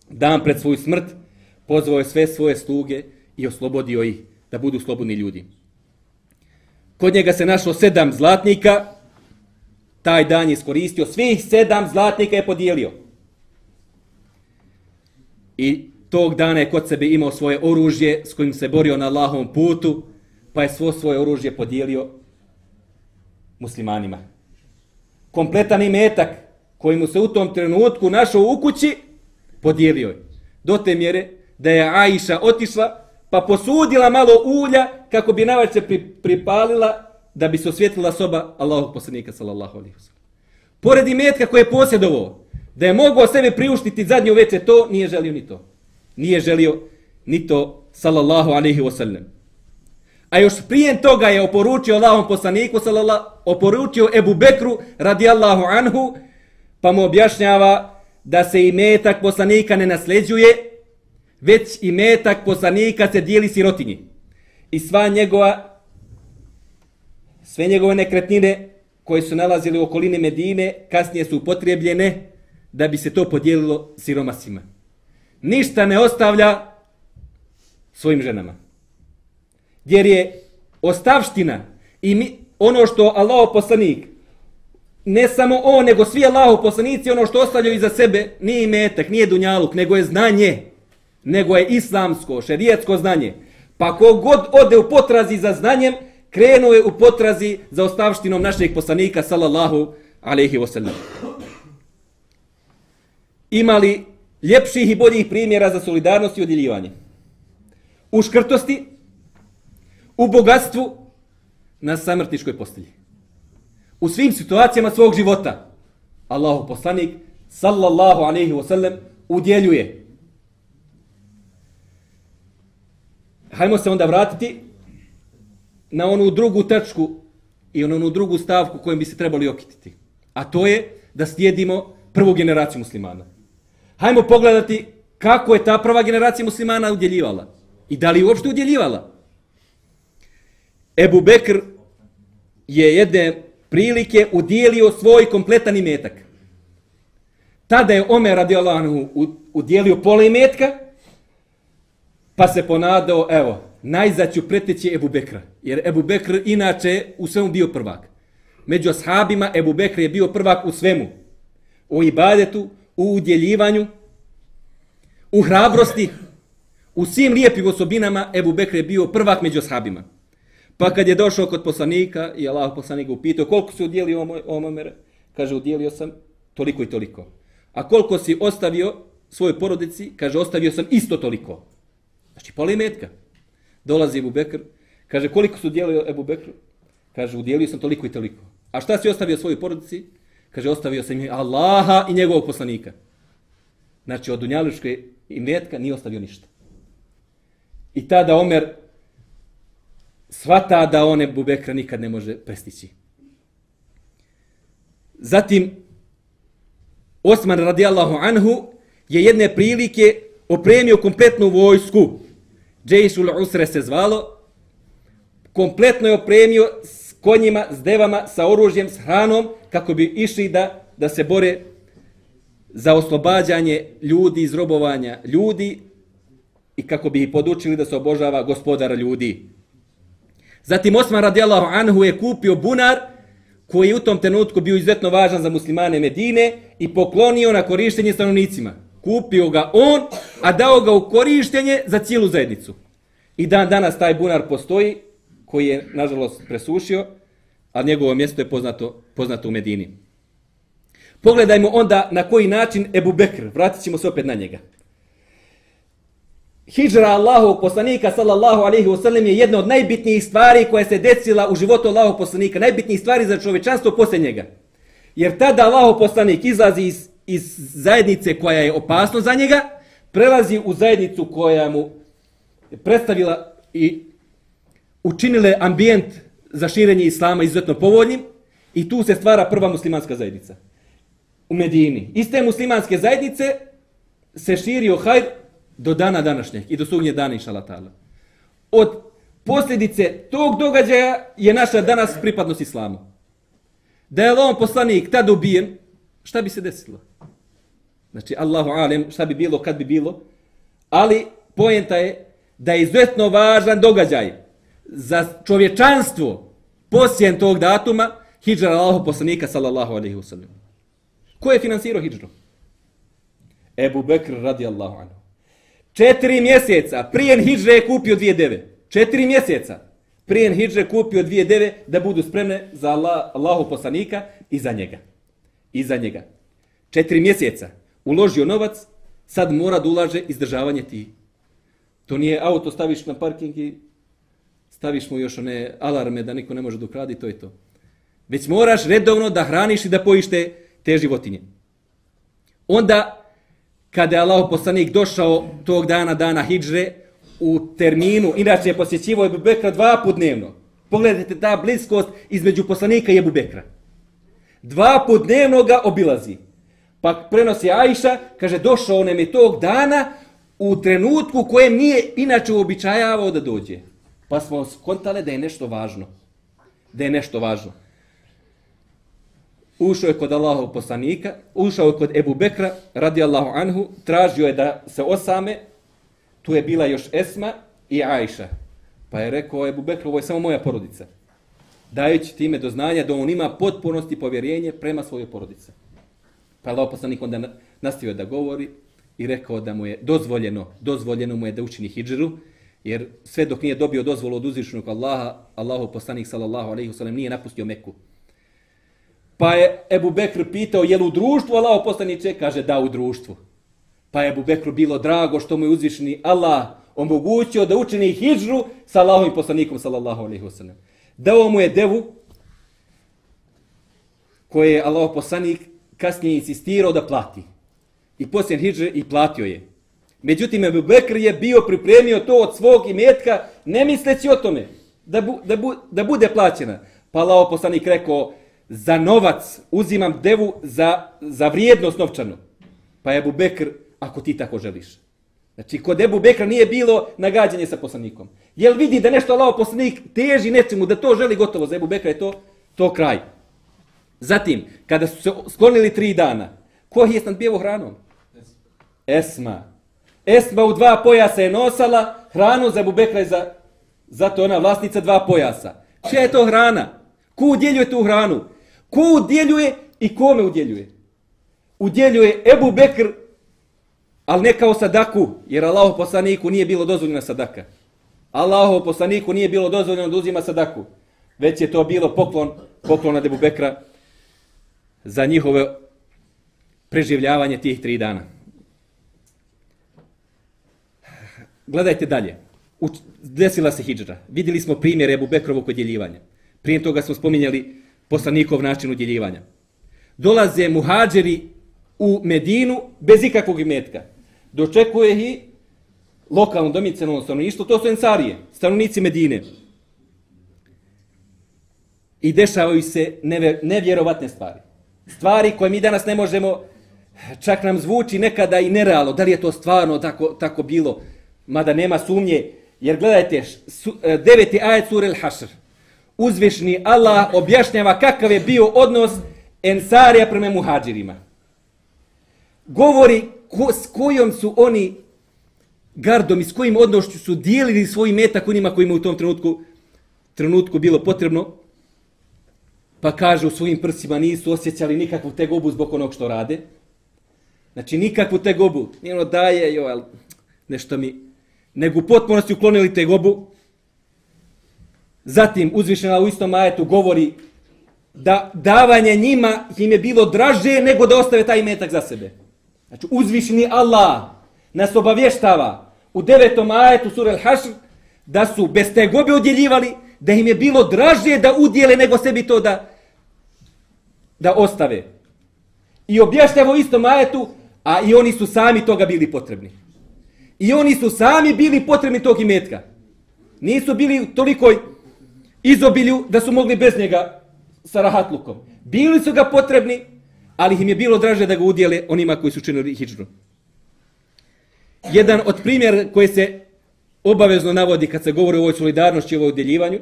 dan pred svoju smrt pozvao je sve svoje sluge i oslobodio ih da budu slobodni ljudi. Kod njega se našlo sedam zlatnika, taj dan je iskoristio, svih sedam zlatnika je podijelio. I tog dana je kod sebe imao svoje oružje s kojim se borio na Allahovom putu, pa je svo svoje oružje podijelio muslimanima. Kompletan imetak koji mu se u tom trenutku našao u kući, podijelio je. Do te mjere da je Aisha otišla, pa posudila malo ulja kako bi navače pripalila da bi se osvjetlila soba Allahog poslanika sallallahu alaihi wa Pored imetka koje je posjedovo, da je mogao sebe priuštiti zadnju večer to nije želio ni to. Nije želio ni to sallallahu alaihi wa sallam. A još prije toga je oporučio Allahom poslaniku, oporučio Ebu Bekru radijallahu anhu, pa mu objašnjava da se i metak poslanika ne nasljeđuje, već i metak poslanika se dijeli sirotinji. I sva njegova, sve njegove nekretnine koje su nalazili u okolini Medine, kasnije su upotrijebljene da bi se to podijelilo siromasima. Ništa ne ostavlja svojim ženama. Jer je ostavština i mi, ono što Allah poslanik, ne samo on, nego svi Allah poslanici, ono što ostavljaju iza sebe, nije metak, nije dunjaluk, nego je znanje, nego je islamsko, šerijetsko znanje. Pa kogod ode u potrazi za znanjem, krenuo je u potrazi za ostavštinom našeg poslanika, sallallahu alaihi wasallam. Imali ljepših i boljih primjera za solidarnost i odjeljivanje? U škrtosti, u bogatstvu, na samrtiškoj postelji. U svim situacijama svog života, Allahu poslanik, sallallahu alaihi wasallam, udjeljuje. Hajmo se onda vratiti na onu drugu tačku i na onu drugu stavku kojom bi se trebali okititi. A to je da slijedimo prvu generaciju muslimana. Hajmo pogledati kako je ta prva generacija muslimana udjeljivala. I da li je uopšte udjeljivala? Ebu Bekr je jedne prilike udjelio svoj kompletan imetak. Tada je Omer radi Allahanu udjelio pola imetka, pa se ponadao, evo, najzad ću preteći Ebu Bekra. Jer Ebu Bekr inače u svemu bio prvak. Među ashabima Ebu Bekr je bio prvak u svemu. U ibadetu, u udjeljivanju, u hrabrosti, u svim lijepim osobinama Ebu Bekr je bio prvak među ashabima. Pa kad je došao kod poslanika i Allah poslanik ga upitao koliko si udjelio omomere, kaže udjelio sam toliko i toliko. A koliko si ostavio svojoj porodici, kaže ostavio sam isto toliko. Znači pola imetka. Dolazi Ebu Bekr, kaže koliko su udjelio Ebu Bekr, kaže udjelio sam toliko i toliko. A šta si ostavio svojoj porodici? Kaže ostavio sam Allaha i njegovog poslanika. Znači od dunjališke imetka nije ostavio ništa. I tada Omer svata da one Bubekra nikad ne može prestići. Zatim, Osman radijallahu anhu je jedne prilike opremio kompletnu vojsku. Džejšul Usre se zvalo. Kompletno je opremio s konjima, s devama, sa oružjem, s hranom, kako bi išli da, da se bore za oslobađanje ljudi iz robovanja ljudi i kako bi ih podučili da se obožava gospodara ljudi. Zatim Osman radijallahu anhu je kupio bunar koji je u tom trenutku bio izuzetno važan za muslimane Medine i poklonio na korištenje stanovnicima. Kupio ga on, a dao ga u korištenje za cijelu zajednicu. I dan danas taj bunar postoji, koji je nažalost presušio, a njegovo mjesto je poznato, poznato u Medini. Pogledajmo onda na koji način Ebu Bekr, vratit ćemo se opet na njega. Hidžra Allahov poslanika sallallahu alaihi wa sallam je jedna od najbitnijih stvari koja se desila u životu Allahovog poslanika, najbitnijih stvari za čovečanstvo poslije njega. Jer tada Allahov poslanik izlazi iz, iz zajednice koja je opasno za njega, prelazi u zajednicu koja mu predstavila i učinile ambijent za širenje islama izuzetno povoljnim i tu se stvara prva muslimanska zajednica u Medini. Iste muslimanske zajednice se širio hajr do dana današnjeg i do sugnje dana inša ta'ala. Od posljedice tog događaja je naša danas pripadnost islamu. Da je on poslanik tad ubijen, šta bi se desilo? Znači, Allahu alem, šta bi bilo, kad bi bilo. Ali, pojenta je da je izuzetno važan događaj za čovječanstvo posjen tog datuma, hijđara Allahu poslanika, sallallahu alaihi wasallam. Ko je finansirao hijđru? Ebu Bekr radi Allahu anhu. Četiri mjeseca prije hijđre je kupio dvije deve. Četiri mjeseca prije hijđre kupio dvije deve da budu spremne za Allah, Allahu poslanika i za njega iza njega. Četiri mjeseca uložio novac, sad mora da ulaže izdržavanje ti. To nije auto staviš na parking i staviš mu još one alarme da niko ne može da ukradi, to je to. Već moraš redovno da hraniš i da pojiš te, te životinje. Onda kada je Allah poslanik došao tog dana, dana hijđre, u terminu, inače je posjećivo Ebu Bekra dva put dnevno. Pogledajte ta bliskost između poslanika i Ebu Bekra. Dva put dnevno ga obilazi. Pa prenosi Ajša, kaže, došao nam je tog dana u trenutku kojem nije inače uobičajavao da dođe. Pa smo skontale da je nešto važno. Da je nešto važno. Ušao je kod Allahov poslanika, ušao je kod Ebu Bekra, radi Allahu anhu, tražio je da se osame, tu je bila još Esma i Ajša. Pa je rekao Ebu Bekru, ovo je samo moja porodica. Dajući time do znanja da on ima potpunost i povjerenje prema svojoj porodici. Pa Allah poslanik onda nastavio da govori i rekao da mu je dozvoljeno, dozvoljeno mu je da učini hijđru, jer sve dok nije dobio dozvolu od uzvišenog Allaha, Allahu poslanik sallallahu alejhi ve sellem nije napustio Meku. Pa je Ebu Bekr pitao je li u društvu Allahu poslanice? Kaže da u društvu. Pa je Ebu Bekru bilo drago što mu je uzvišeni Allah omogućio da učini hijđru sa Allahom i poslanikom sallallahu alejhi ve sellem. Dao mu je devu koje je Allah poslanik kasnije insistirao da plati. I poslije hijđre i platio je. Međutim, Ebu Bekr je bio pripremio to od svog imetka, ne misleći o tome da, bu, da, bu, da bude plaćena. Pa Allah poslanik rekao, za novac uzimam devu za, za vrijednost novčanu. Pa Ebu Bekr, ako ti tako želiš. Znači, kod Ebu Bekra nije bilo nagađanje sa poslanikom. Jel vidi da nešto Allah poslanik teži nečemu, da to želi gotovo za Ebu Bekra, je to, to kraj. Zatim, kada su se sklonili tri dana, ko je stan bijevo hranom? Esma. Esma u dva pojasa je nosala hranu za Ebu Bekra i za... Zato ona vlasnica dva pojasa. Čija je to hrana? Ko udjeljuje tu hranu? Ko udjeljuje i kome udjeljuje? Udjeljuje Ebu Bekr, ali ne kao sadaku, jer Allah poslaniku nije bilo dozvoljena sadaka. Allahov poslaniku nije bilo dozvoljeno da uzima sadaku, već je to bilo poklon, poklon od Bekra za njihove preživljavanje tih tri dana. Gledajte dalje. U, desila se hijđra. Vidjeli smo primjer Ebu Bekrovog odjeljivanja. Prije toga smo spominjali poslanikov način udjeljivanja. Dolaze muhađeri u Medinu bez ikakvog imetka. Dočekuje ih lokalno domicilno stanovništvo, to su ensarije, stanovnici Medine. I dešavaju se nevjerovatne stvari. Stvari koje mi danas ne možemo, čak nam zvuči nekada i nerealno, da li je to stvarno tako, tako bilo, mada nema sumnje, jer gledajte, su, e, deveti ajet sur el hašr, uzvišni Allah objašnjava kakav je bio odnos ensarija prema muhađirima. Govori ko, s kojom su oni gardom i s kojim odnošću su dijelili svoj metak onima kojima u tom trenutku trenutku bilo potrebno, pa kaže u svojim prsima nisu osjećali nikakvu tegobu zbog onog što rade. Znači nikakvu tegobu. Nije ono daje, jo, ali nešto mi... Nego u potpunosti uklonili tegobu, Zatim uzvišena u istom ajetu govori da davanje njima im je bilo draže nego da ostave taj metak za sebe. Znači uzvišeni Allah nas obavještava u devetom ajetu sura Al-Hašr da su bez te gobe udjeljivali, da im je bilo draže da udjele nego sebi to da, da ostave. I objašnjava u istom ajetu, a i oni su sami toga bili potrebni. I oni su sami bili potrebni tog imetka. Nisu bili toliko izobilju da su mogli bez njega sa rahatlukom. Bili su ga potrebni, ali im je bilo draže da ga udjele onima koji su činili hijđru. Jedan od primjera koje se obavezno navodi kad se govori o ovoj solidarnosti i ovoj udjeljivanju,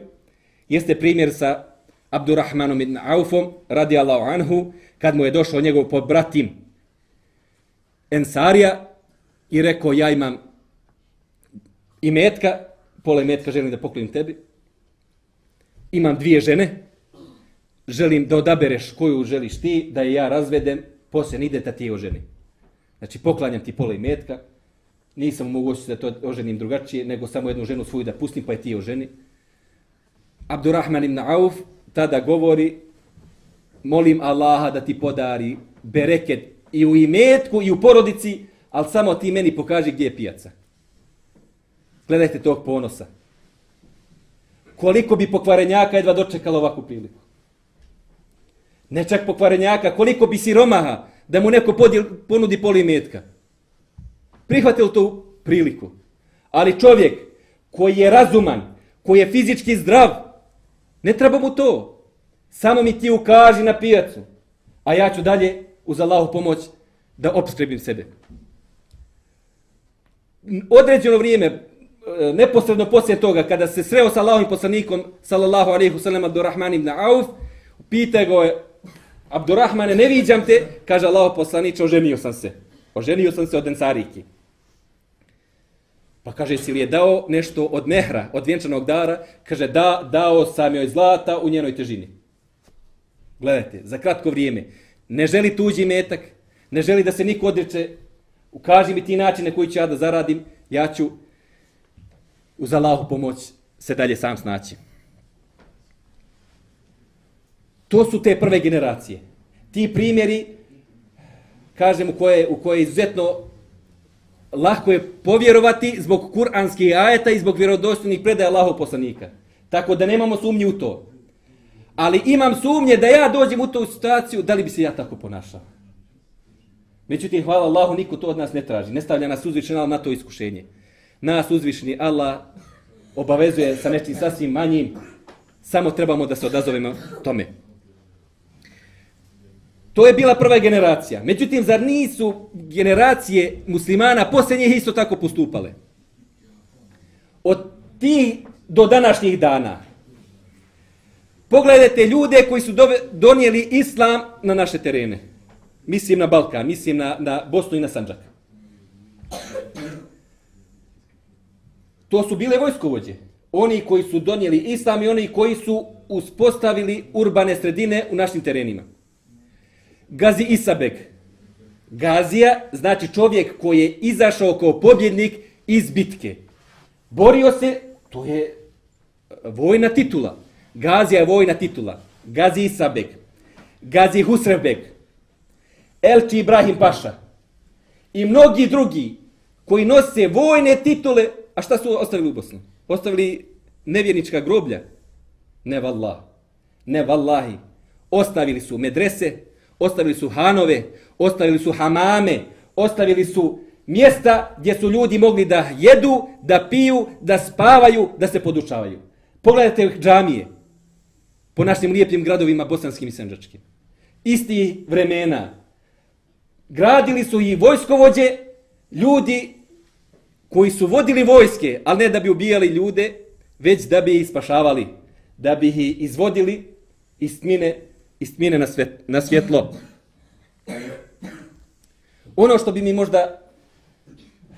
jeste primjer sa Abdurrahmanom ibn Aufom, radi Allahu anhu, kad mu je došao njegov pobratim Ensarija i rekao, ja imam imetka, pola imetka želim da poklonim tebi, imam dvije žene, želim da odabereš koju želiš ti, da je ja razvedem, poslije nide da ti je oženi. Znači, poklanjam ti pola i metka, nisam mogući da to oženim drugačije, nego samo jednu ženu svoju da pustim, pa je ti oženi. Abdurrahman ibn Auf tada govori, molim Allaha da ti podari bereket i u imetku i u porodici, ali samo ti meni pokaži gdje je pijaca. Gledajte tog ponosa koliko bi pokvarenjaka jedva dočekalo ovakvu priliku. Ne čak pokvarenjaka, koliko bi siromaha da mu neko podijel, ponudi polimetka. Prihvatio tu priliku. Ali čovjek koji je razuman, koji je fizički zdrav, ne treba mu to. Samo mi ti ukaži na pijacu. A ja ću dalje uz Allahu pomoć da obskrbim sebe. Određeno vrijeme, e, neposredno poslije toga, kada se sreo sa Allahom poslanikom, sallallahu alaihi wasallam, Abdurrahman ibn Auf, pita go je, Abdurrahmane, ne viđam te, kaže Allah poslanič, oženio sam se. Oženio sam se od Ensariki. Pa kaže, si li je dao nešto od nehra, od vjenčanog dara? Kaže, da, dao sam joj zlata u njenoj težini. Gledajte, za kratko vrijeme. Ne želi tuđi metak, ne želi da se niko odriče. Ukaži mi ti načine koji ću ja da zaradim, ja ću uz Allahu pomoć se dalje sam snaći. To su te prve generacije. Ti primjeri, kažem, u koje, u koje izuzetno lahko je povjerovati zbog kuranskih ajeta i zbog vjerodostojnih predaja Allahov poslanika. Tako da nemamo sumnje u to. Ali imam sumnje da ja dođem u tu situaciju, da li bi se ja tako ponašao. Međutim, hvala Allahu, niko to od nas ne traži. Ne stavlja nas uzvišen na to iskušenje. Nas uzvišeni Allah obavezuje sa nečim sasvim manjim. Samo trebamo da se odazovemo tome. To je bila prva generacija. Međutim, zar nisu generacije muslimana posljednjih isto tako postupale? Od tih do današnjih dana. Pogledajte ljude koji su donijeli islam na naše terene. Mislim na Balkan, mislim na, na Bosnu i na Sanđak. To su bile vojskovođe. Oni koji su donijeli islam i oni koji su uspostavili urbane sredine u našim terenima. Gazi Isabek. Gazija znači čovjek koji je izašao kao pobjednik iz bitke. Borio se, to je e, vojna titula. Gazija je vojna titula. Gazi Isabek. Gazi Husrevbek. Elči Ibrahim Paša. I mnogi drugi koji nose vojne titule, a šta su ostavili u Bosnu? Ostavili nevjernička groblja? Ne vallah. Ne vallahi. Ostavili su medrese, ostavili su hanove, ostavili su hamame, ostavili su mjesta gdje su ljudi mogli da jedu, da piju, da spavaju, da se podučavaju. Pogledajte džamije po našim lijepim gradovima bosanskim i senđačkim. Isti vremena. Gradili su i vojskovođe, ljudi koji su vodili vojske, ali ne da bi ubijali ljude, već da bi ih spašavali, da bi ih izvodili iz tmine iz tmine na, svjet, na svjetlo. Ono što bi mi možda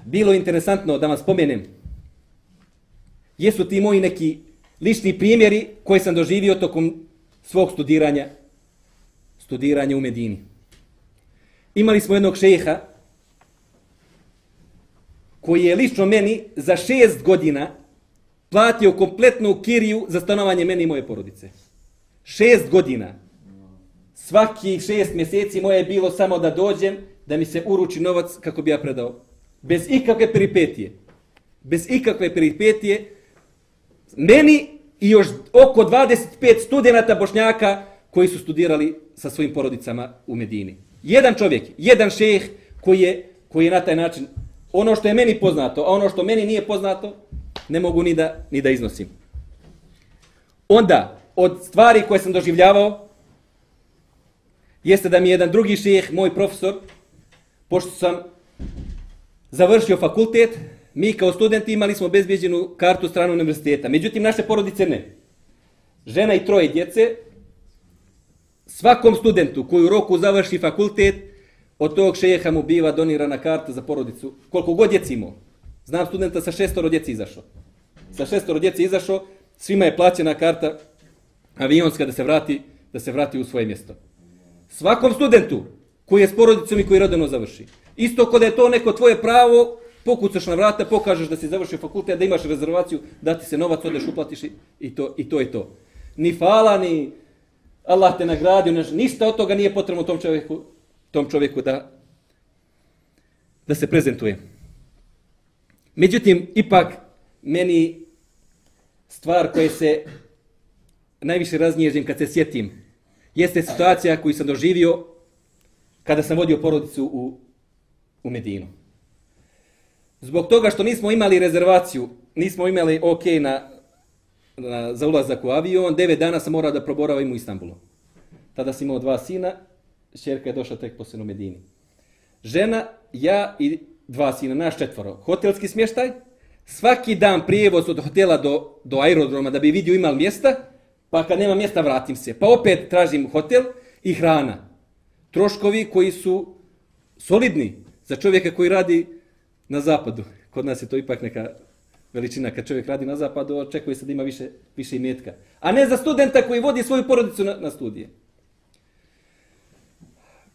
bilo interesantno da vam spomenem, jesu ti moji neki lični primjeri koje sam doživio tokom svog studiranja, studiranja u Medini. Imali smo jednog šeha koji je lično meni za šest godina platio kompletnu kiriju za stanovanje meni i moje porodice. Šest godina svaki šest mjeseci moje je bilo samo da dođem, da mi se uruči novac kako bi ja predao. Bez ikakve peripetije. Bez ikakve peripetije. Meni i još oko 25 studenta bošnjaka koji su studirali sa svojim porodicama u Medini. Jedan čovjek, jedan šejh koji je, koji je na taj način, ono što je meni poznato, a ono što meni nije poznato, ne mogu ni da, ni da iznosim. Onda, od stvari koje sam doživljavao, jeste da mi jedan drugi šejh, moj profesor, pošto sam završio fakultet, mi kao studenti imali smo bezbjeđenu kartu stranu univerziteta. Međutim, naše porodice ne. Žena i troje djece, svakom studentu koji u roku završi fakultet, od tog šeha mu biva donirana karta za porodicu. Koliko god djeci imao. Znam studenta sa šestoro djeci izašao. Sa šestoro djeci izašao, svima je plaćena karta avionska da se vrati, da se vrati u svoje mjesto. Svakom studentu koji je s porodicom i koji rodeno završi. Isto kod je to neko tvoje pravo, pokucaš na vrata, pokažeš da si završio fakultet, da imaš rezervaciju, da ti se novac odeš, uplatiš i to, i to je to. Ni fala, ni Allah te nagradio, ništa od toga nije potrebno tom čovjeku, tom čovjeku da, da se prezentuje. Međutim, ipak, meni stvar koje se najviše raznježim kad se sjetim, jeste situacija koju sam doživio kada sam vodio porodicu u, u Medinu. Zbog toga što nismo imali rezervaciju, nismo imali ok na, na, za ulazak u avion, devet dana sam morao da proboravim u Istanbulu. Tada sam imao dva sina, šerka je došla tek posljedno u Medini. Žena, ja i dva sina, naš četvoro. Hotelski smještaj, svaki dan prijevoz od hotela do, do aerodroma da bi vidio imali mjesta, pa kad nema mjesta vratim se. Pa opet tražim hotel i hrana. Troškovi koji su solidni za čovjeka koji radi na zapadu. Kod nas je to ipak neka veličina kad čovjek radi na zapadu, očekuje se da ima više, više imetka. A ne za studenta koji vodi svoju porodicu na, na studije.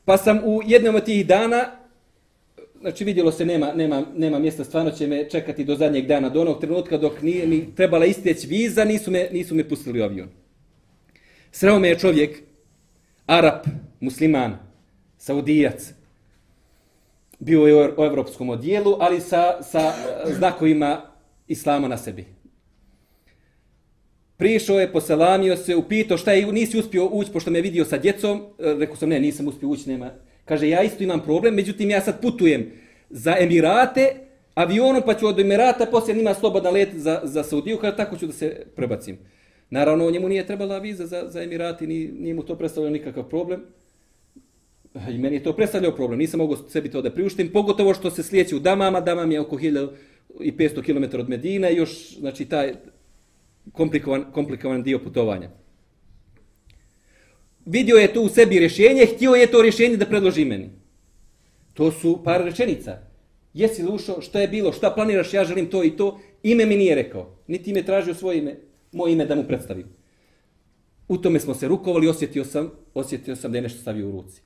Pa sam u jednom od tih dana, znači vidjelo se nema, nema, nema mjesta, stvarno će me čekati do zadnjeg dana, do onog trenutka dok nije mi trebala isteći viza, nisu me, nisu me pustili u avion. Sreo me je čovjek, Arap, musliman, saudijac, bio je u evropskom odijelu, ali sa, sa eh, znakovima islama na sebi. Prišao je, poselamio se, upitao šta je, nisi uspio ući, pošto me vidio sa djecom, eh, rekao sam, ne, nisam uspio ući, nema. Kaže, ja isto imam problem, međutim, ja sad putujem za Emirate, avionom, pa ću od Emirata, poslije njima slobodan let za, za Saudiju, kaže, tako ću da se prebacim. Naravno, njemu nije trebala viza za, za Emirati, ni, nije mu to predstavljalo nikakav problem. E, I meni je to predstavljao problem, nisam mogao sebi to da priuštim, pogotovo što se slijeće u Damama, Damam je oko 1500 km od Medine, još, znači, taj komplikovan, komplikovan dio putovanja. Vidio je tu u sebi rješenje, htio je to rješenje da predloži meni. To su par rečenica. Jesi li ušao, šta je bilo, šta planiraš, ja želim to i to, ime mi nije rekao. Niti me tražio svoje ime, moje ime da mu predstavim. U tome smo se rukovali, osjetio sam, osjetio sam da je nešto stavio u ruci.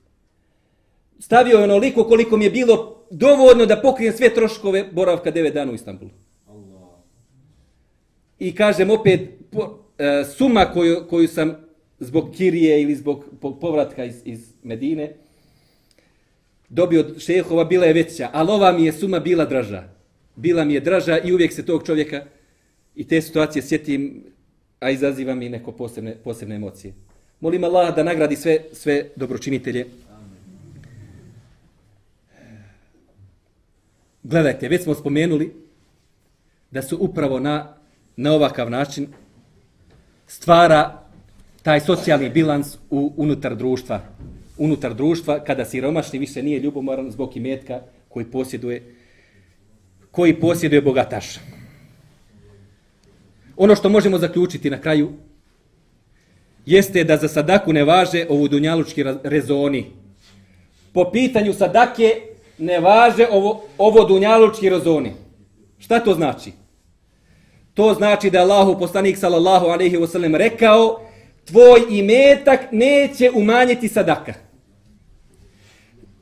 Stavio je onoliko koliko mi je bilo dovoljno da pokrijem sve troškove boravka 9 dana u Istanbulu. I kažem opet, po, e, suma koju, koju sam zbog Kirije ili zbog povratka iz, iz Medine dobio od šehova bila je veća, ali ova mi je suma bila draža. Bila mi je draža i uvijek se tog čovjeka i te situacije sjetim, a izaziva mi neko posebne, posebne emocije. Molim Allah da nagradi sve, sve dobročinitelje. Gledajte, već smo spomenuli da su upravo na, na ovakav način stvara taj socijalni bilans u, unutar društva. Unutar društva, kada siromašni više nije ljubomoran zbog imetka koji posjeduje koji posjeduje bogataš. Ono što možemo zaključiti na kraju jeste da za sadaku ne važe ovu dunjalučki rezoni. Po pitanju sadake ne važe ovo, ovo dunjalučki rezoni. Šta to znači? To znači da je Allahu poslanik sallallahu alaihi wa sallam rekao tvoj imetak neće umanjiti sadaka.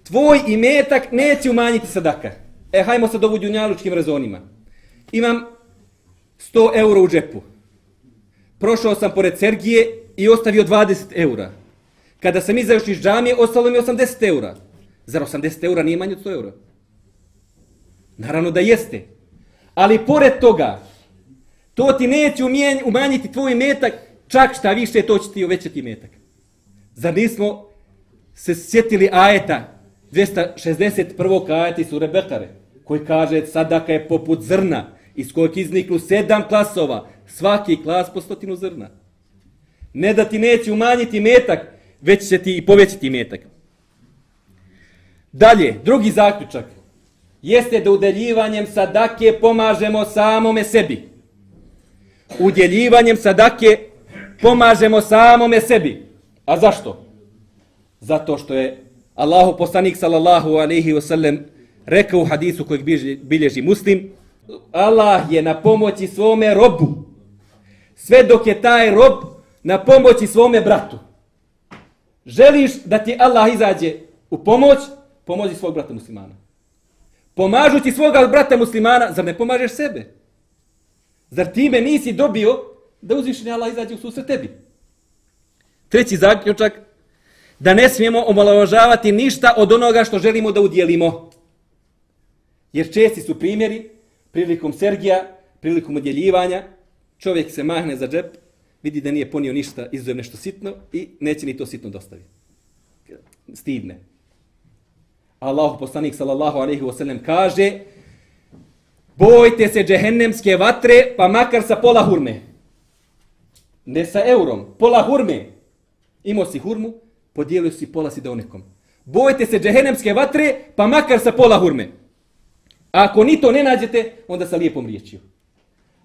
Tvoj imetak neće umanjiti sadaka. E, hajmo sad ovu dunjalučkim rezonima. Imam 100 eura u džepu. Prošao sam pored Sergije i ostavio 20 eura. Kada sam izašao iz džamije, ostalo mi 80 eura. Zar 80 eura nije manje od 100 eura? Naravno da jeste. Ali pored toga, to ti neće umanjiti tvoj metak, čak šta više, to će ti uvećati metak. Zar nismo se sjetili ajeta 261. ajeta sure Bekare, koji kaže sadaka je poput zrna, iz kojeg izniknu sedam klasova, svaki klas po stotinu zrna. Ne da ti neće umanjiti metak, već će ti i povećati metak. Dalje, drugi zaključak jeste da udeljivanjem sadake pomažemo samome sebi. Udjeljivanjem sadake pomažemo samome sebi. A zašto? Zato što je Allahu poslanik sallallahu alaihi wasallam rekao u hadisu kojeg bilježi muslim, Allah je na pomoći svome robu. Sve dok je taj rob na pomoći svome bratu. Želiš da ti Allah izađe u pomoć, pomozi svog brata muslimana. Pomažući svoga brata muslimana, zar ne pomažeš sebe? Zar time nisi dobio da uzvišenje Allah izađe u susret tebi? Treći zaključak, da ne smijemo omalovažavati ništa od onoga što želimo da udjelimo. Jer česti su primjeri, prilikom Sergija, prilikom odjeljivanja, čovjek se mahne za džep, vidi da nije ponio ništa, izuzev nešto sitno i neće ni to sitno dostaviti. Stidne. Allahu poslanik sallallahu alejhi ve sellem kaže Bojte se džehennemske vatre, pa makar sa pola hurme. Ne sa eurom, pola hurme. Imao si hurmu, podijelio si pola si da nekom. Bojte se džehenemske vatre, pa makar sa pola hurme. A ako ni to ne nađete, onda sa lijepom riječju.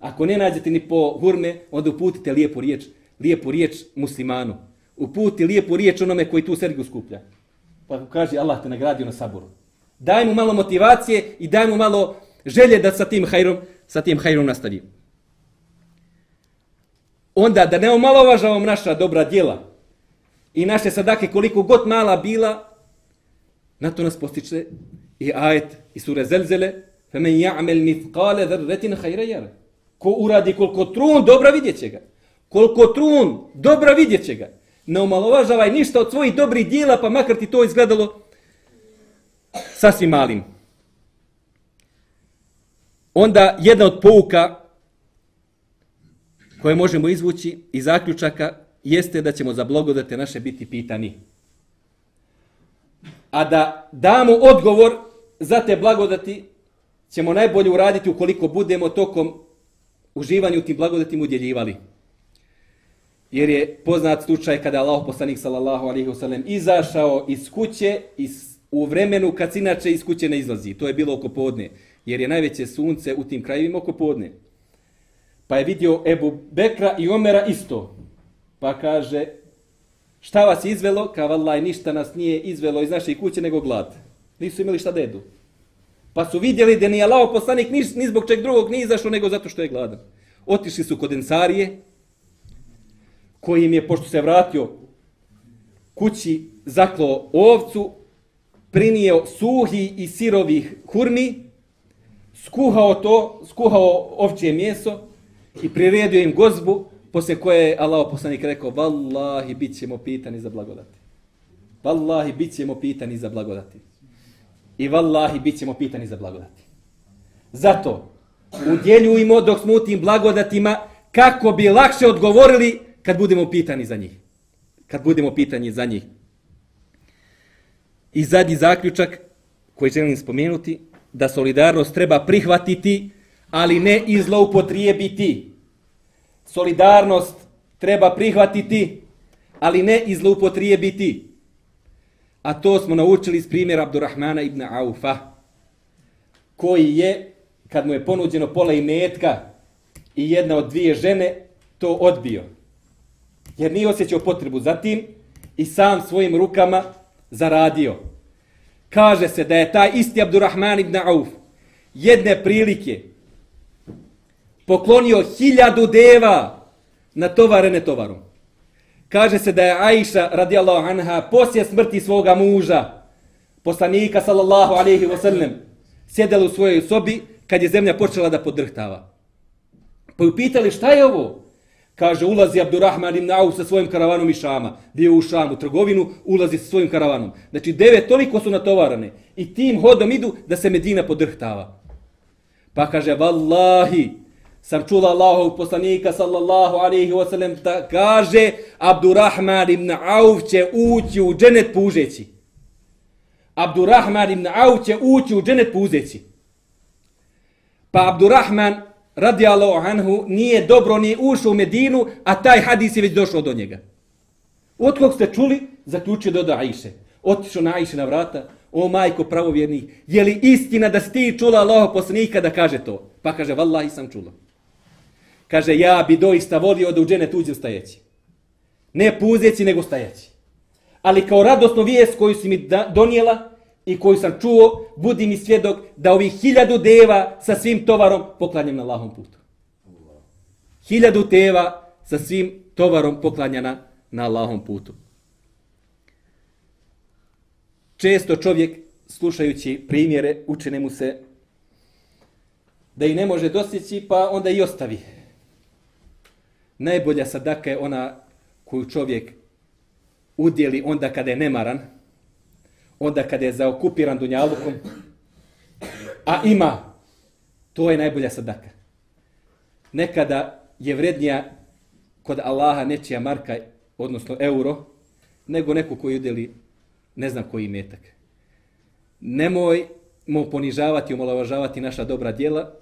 Ako ne nađete ni po hurme, onda uputite lijepu riječ, lijepu riječ muslimanu. Uputi lijepu riječ onome koji tu sergiju skuplja. Pa kaže Allah te nagradio na saboru. Daj mu malo motivacije i daj mu malo želje da sa tim hajrom, sa tim hajrom nastavi. Onda da ne omalovažavam naša dobra djela i naše sadake koliko god mala bila, na to nas postiče i ajet i sure zelzele فَمَنْ يَعْمَلْ مِثْقَالَ ذَرَّتِنَ خَيْرَ يَرَ Ko uradi koliko trun, dobra vidjet će ga. Koliko trun, dobra vidjet će ga. Ne omalovažavaj ništa od svojih dobrih dijela, pa makar ti to izgledalo sasvim malim. Onda jedna od pouka koje možemo izvući iz zaključaka jeste da ćemo za blagodate naše biti pitani. A da damo odgovor za te blagodati ćemo najbolje uraditi ukoliko budemo tokom uživanja u tim blagodatima udjeljivali. Jer je poznat slučaj kada Allah poslanik sallallahu alaihi wasallam izašao iz kuće iz, u vremenu kad se inače iz kuće ne izlazi. To je bilo oko podne. Jer je najveće sunce u tim krajevima oko podne. Pa je vidio Ebu Bekra i Omera isto. Pa kaže, šta vas izvelo? Kao Allah, ništa nas nije izvelo iz naše kuće nego glad. Nisu imali šta da jedu. Pa su vidjeli da ni Allah poslanik ni, ni zbog čeg drugog nije izašao nego zato što je gladan. Otišli su kod Ensarije, koji im je, pošto se vratio kući, zaklo ovcu, prinio suhi i sirovih hurmi, skuhao to, skuhao ovčje mjeso i priredio im gozbu, posle koje je Allah poslanik rekao, Wallahi, bit ćemo pitani za blagodati. Wallahi, bit ćemo pitani za blagodati. I vallahi bit ćemo pitani za blagodati. Zato, udjeljujmo dok smo u tim blagodatima, kako bi lakše odgovorili kad budemo pitani za njih. Kad budemo pitani za njih. I zadnji zaključak koji želim spomenuti, da solidarnost treba prihvatiti, ali ne izloupotrijebiti. Solidarnost treba prihvatiti, ali ne izloupotrijebiti. A to smo naučili iz primjera Abdurrahmana ibn Aufa, koji je, kad mu je ponuđeno pola imetka i jedna od dvije žene, to odbio. Jer nije osjećao potrebu za tim i sam svojim rukama zaradio kaže se da je taj isti Abdurrahman ibn Auf jedne prilike poklonio hiljadu deva na tovarene tovarom. Kaže se da je Aisha radijallahu anha poslije smrti svoga muža, poslanika sallallahu alaihi wasallam, sjedela u svojoj sobi kad je zemlja počela da podrhtava. Pa ju pitali šta je ovo? Kaže, ulazi Abdurrahman ibn Auf sa svojim karavanom iz Šama. Bio u Šamu, trgovinu, ulazi sa svojim karavanom. Znači, devet toliko su natovarane. I tim hodom idu da se Medina podrhtava. Pa kaže, vallahi, sam čula Allahov poslanika, sallallahu alaihi wa sallam, da kaže, Abdurrahman ibn Auf će ući u dženet pužeći. Abdurrahman ibn Auf će ući u dženet pužeći. Pa Abdurrahman radijallahu anhu, nije dobro ni ušao u Medinu, a taj hadis je već došao do njega. Od kog ste čuli, zaključio do Aiše. Otišao na Aiše na vrata, o majko pravovjernih, je li istina da si ti čula Allaho poslanika da kaže to? Pa kaže, vallahi sam čula. Kaže, ja bi doista volio da u džene tuđe stajeći. Ne puzeći, nego stajeći. Ali kao radosnu vijest koju si mi donijela, i koju sam čuo, budi mi svjedok da ovih hiljadu deva sa svim tovarom poklanjam na lahom putu. Hiljadu deva sa svim tovarom poklanjana na lahom putu. Često čovjek, slušajući primjere, učene mu se da i ne može dostići, pa onda i ostavi. Najbolja sadaka je ona koju čovjek udjeli onda kada je nemaran, onda kada je zaokupiran dunjalukom, a ima, to je najbolja sadaka. Nekada je vrednija kod Allaha nečija marka, odnosno euro, nego neko koji udjeli ne znam koji metak. Nemoj mo ponižavati, omalovažavati naša dobra djela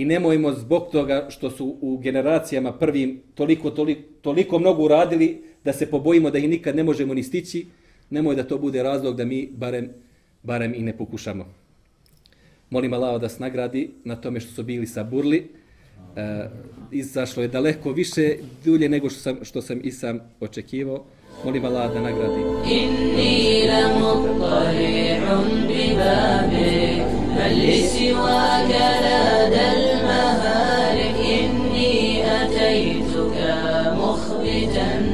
i nemojmo zbog toga što su u generacijama prvim toliko, toliko, toliko mnogo uradili da se pobojimo da ih nikad ne možemo ni stići, nemoj da to bude razlog da mi barem, barem i ne pokušamo. Molim Allah da se nagradi na tome što su bili saburli. E, izašlo je daleko više, dulje nego što sam, što sam i sam očekivao. Molim Allah da nagradi. Inni la muttari'un bi babik, bal li siwaka la dal mahalik. Inni ataytuka mukhbitan,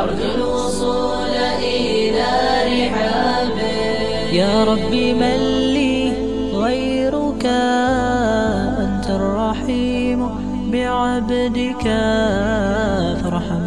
arju al-wusul ila rihabik. Ya Rabbi man li غيرك أنت الرحيم بعبدك فارحم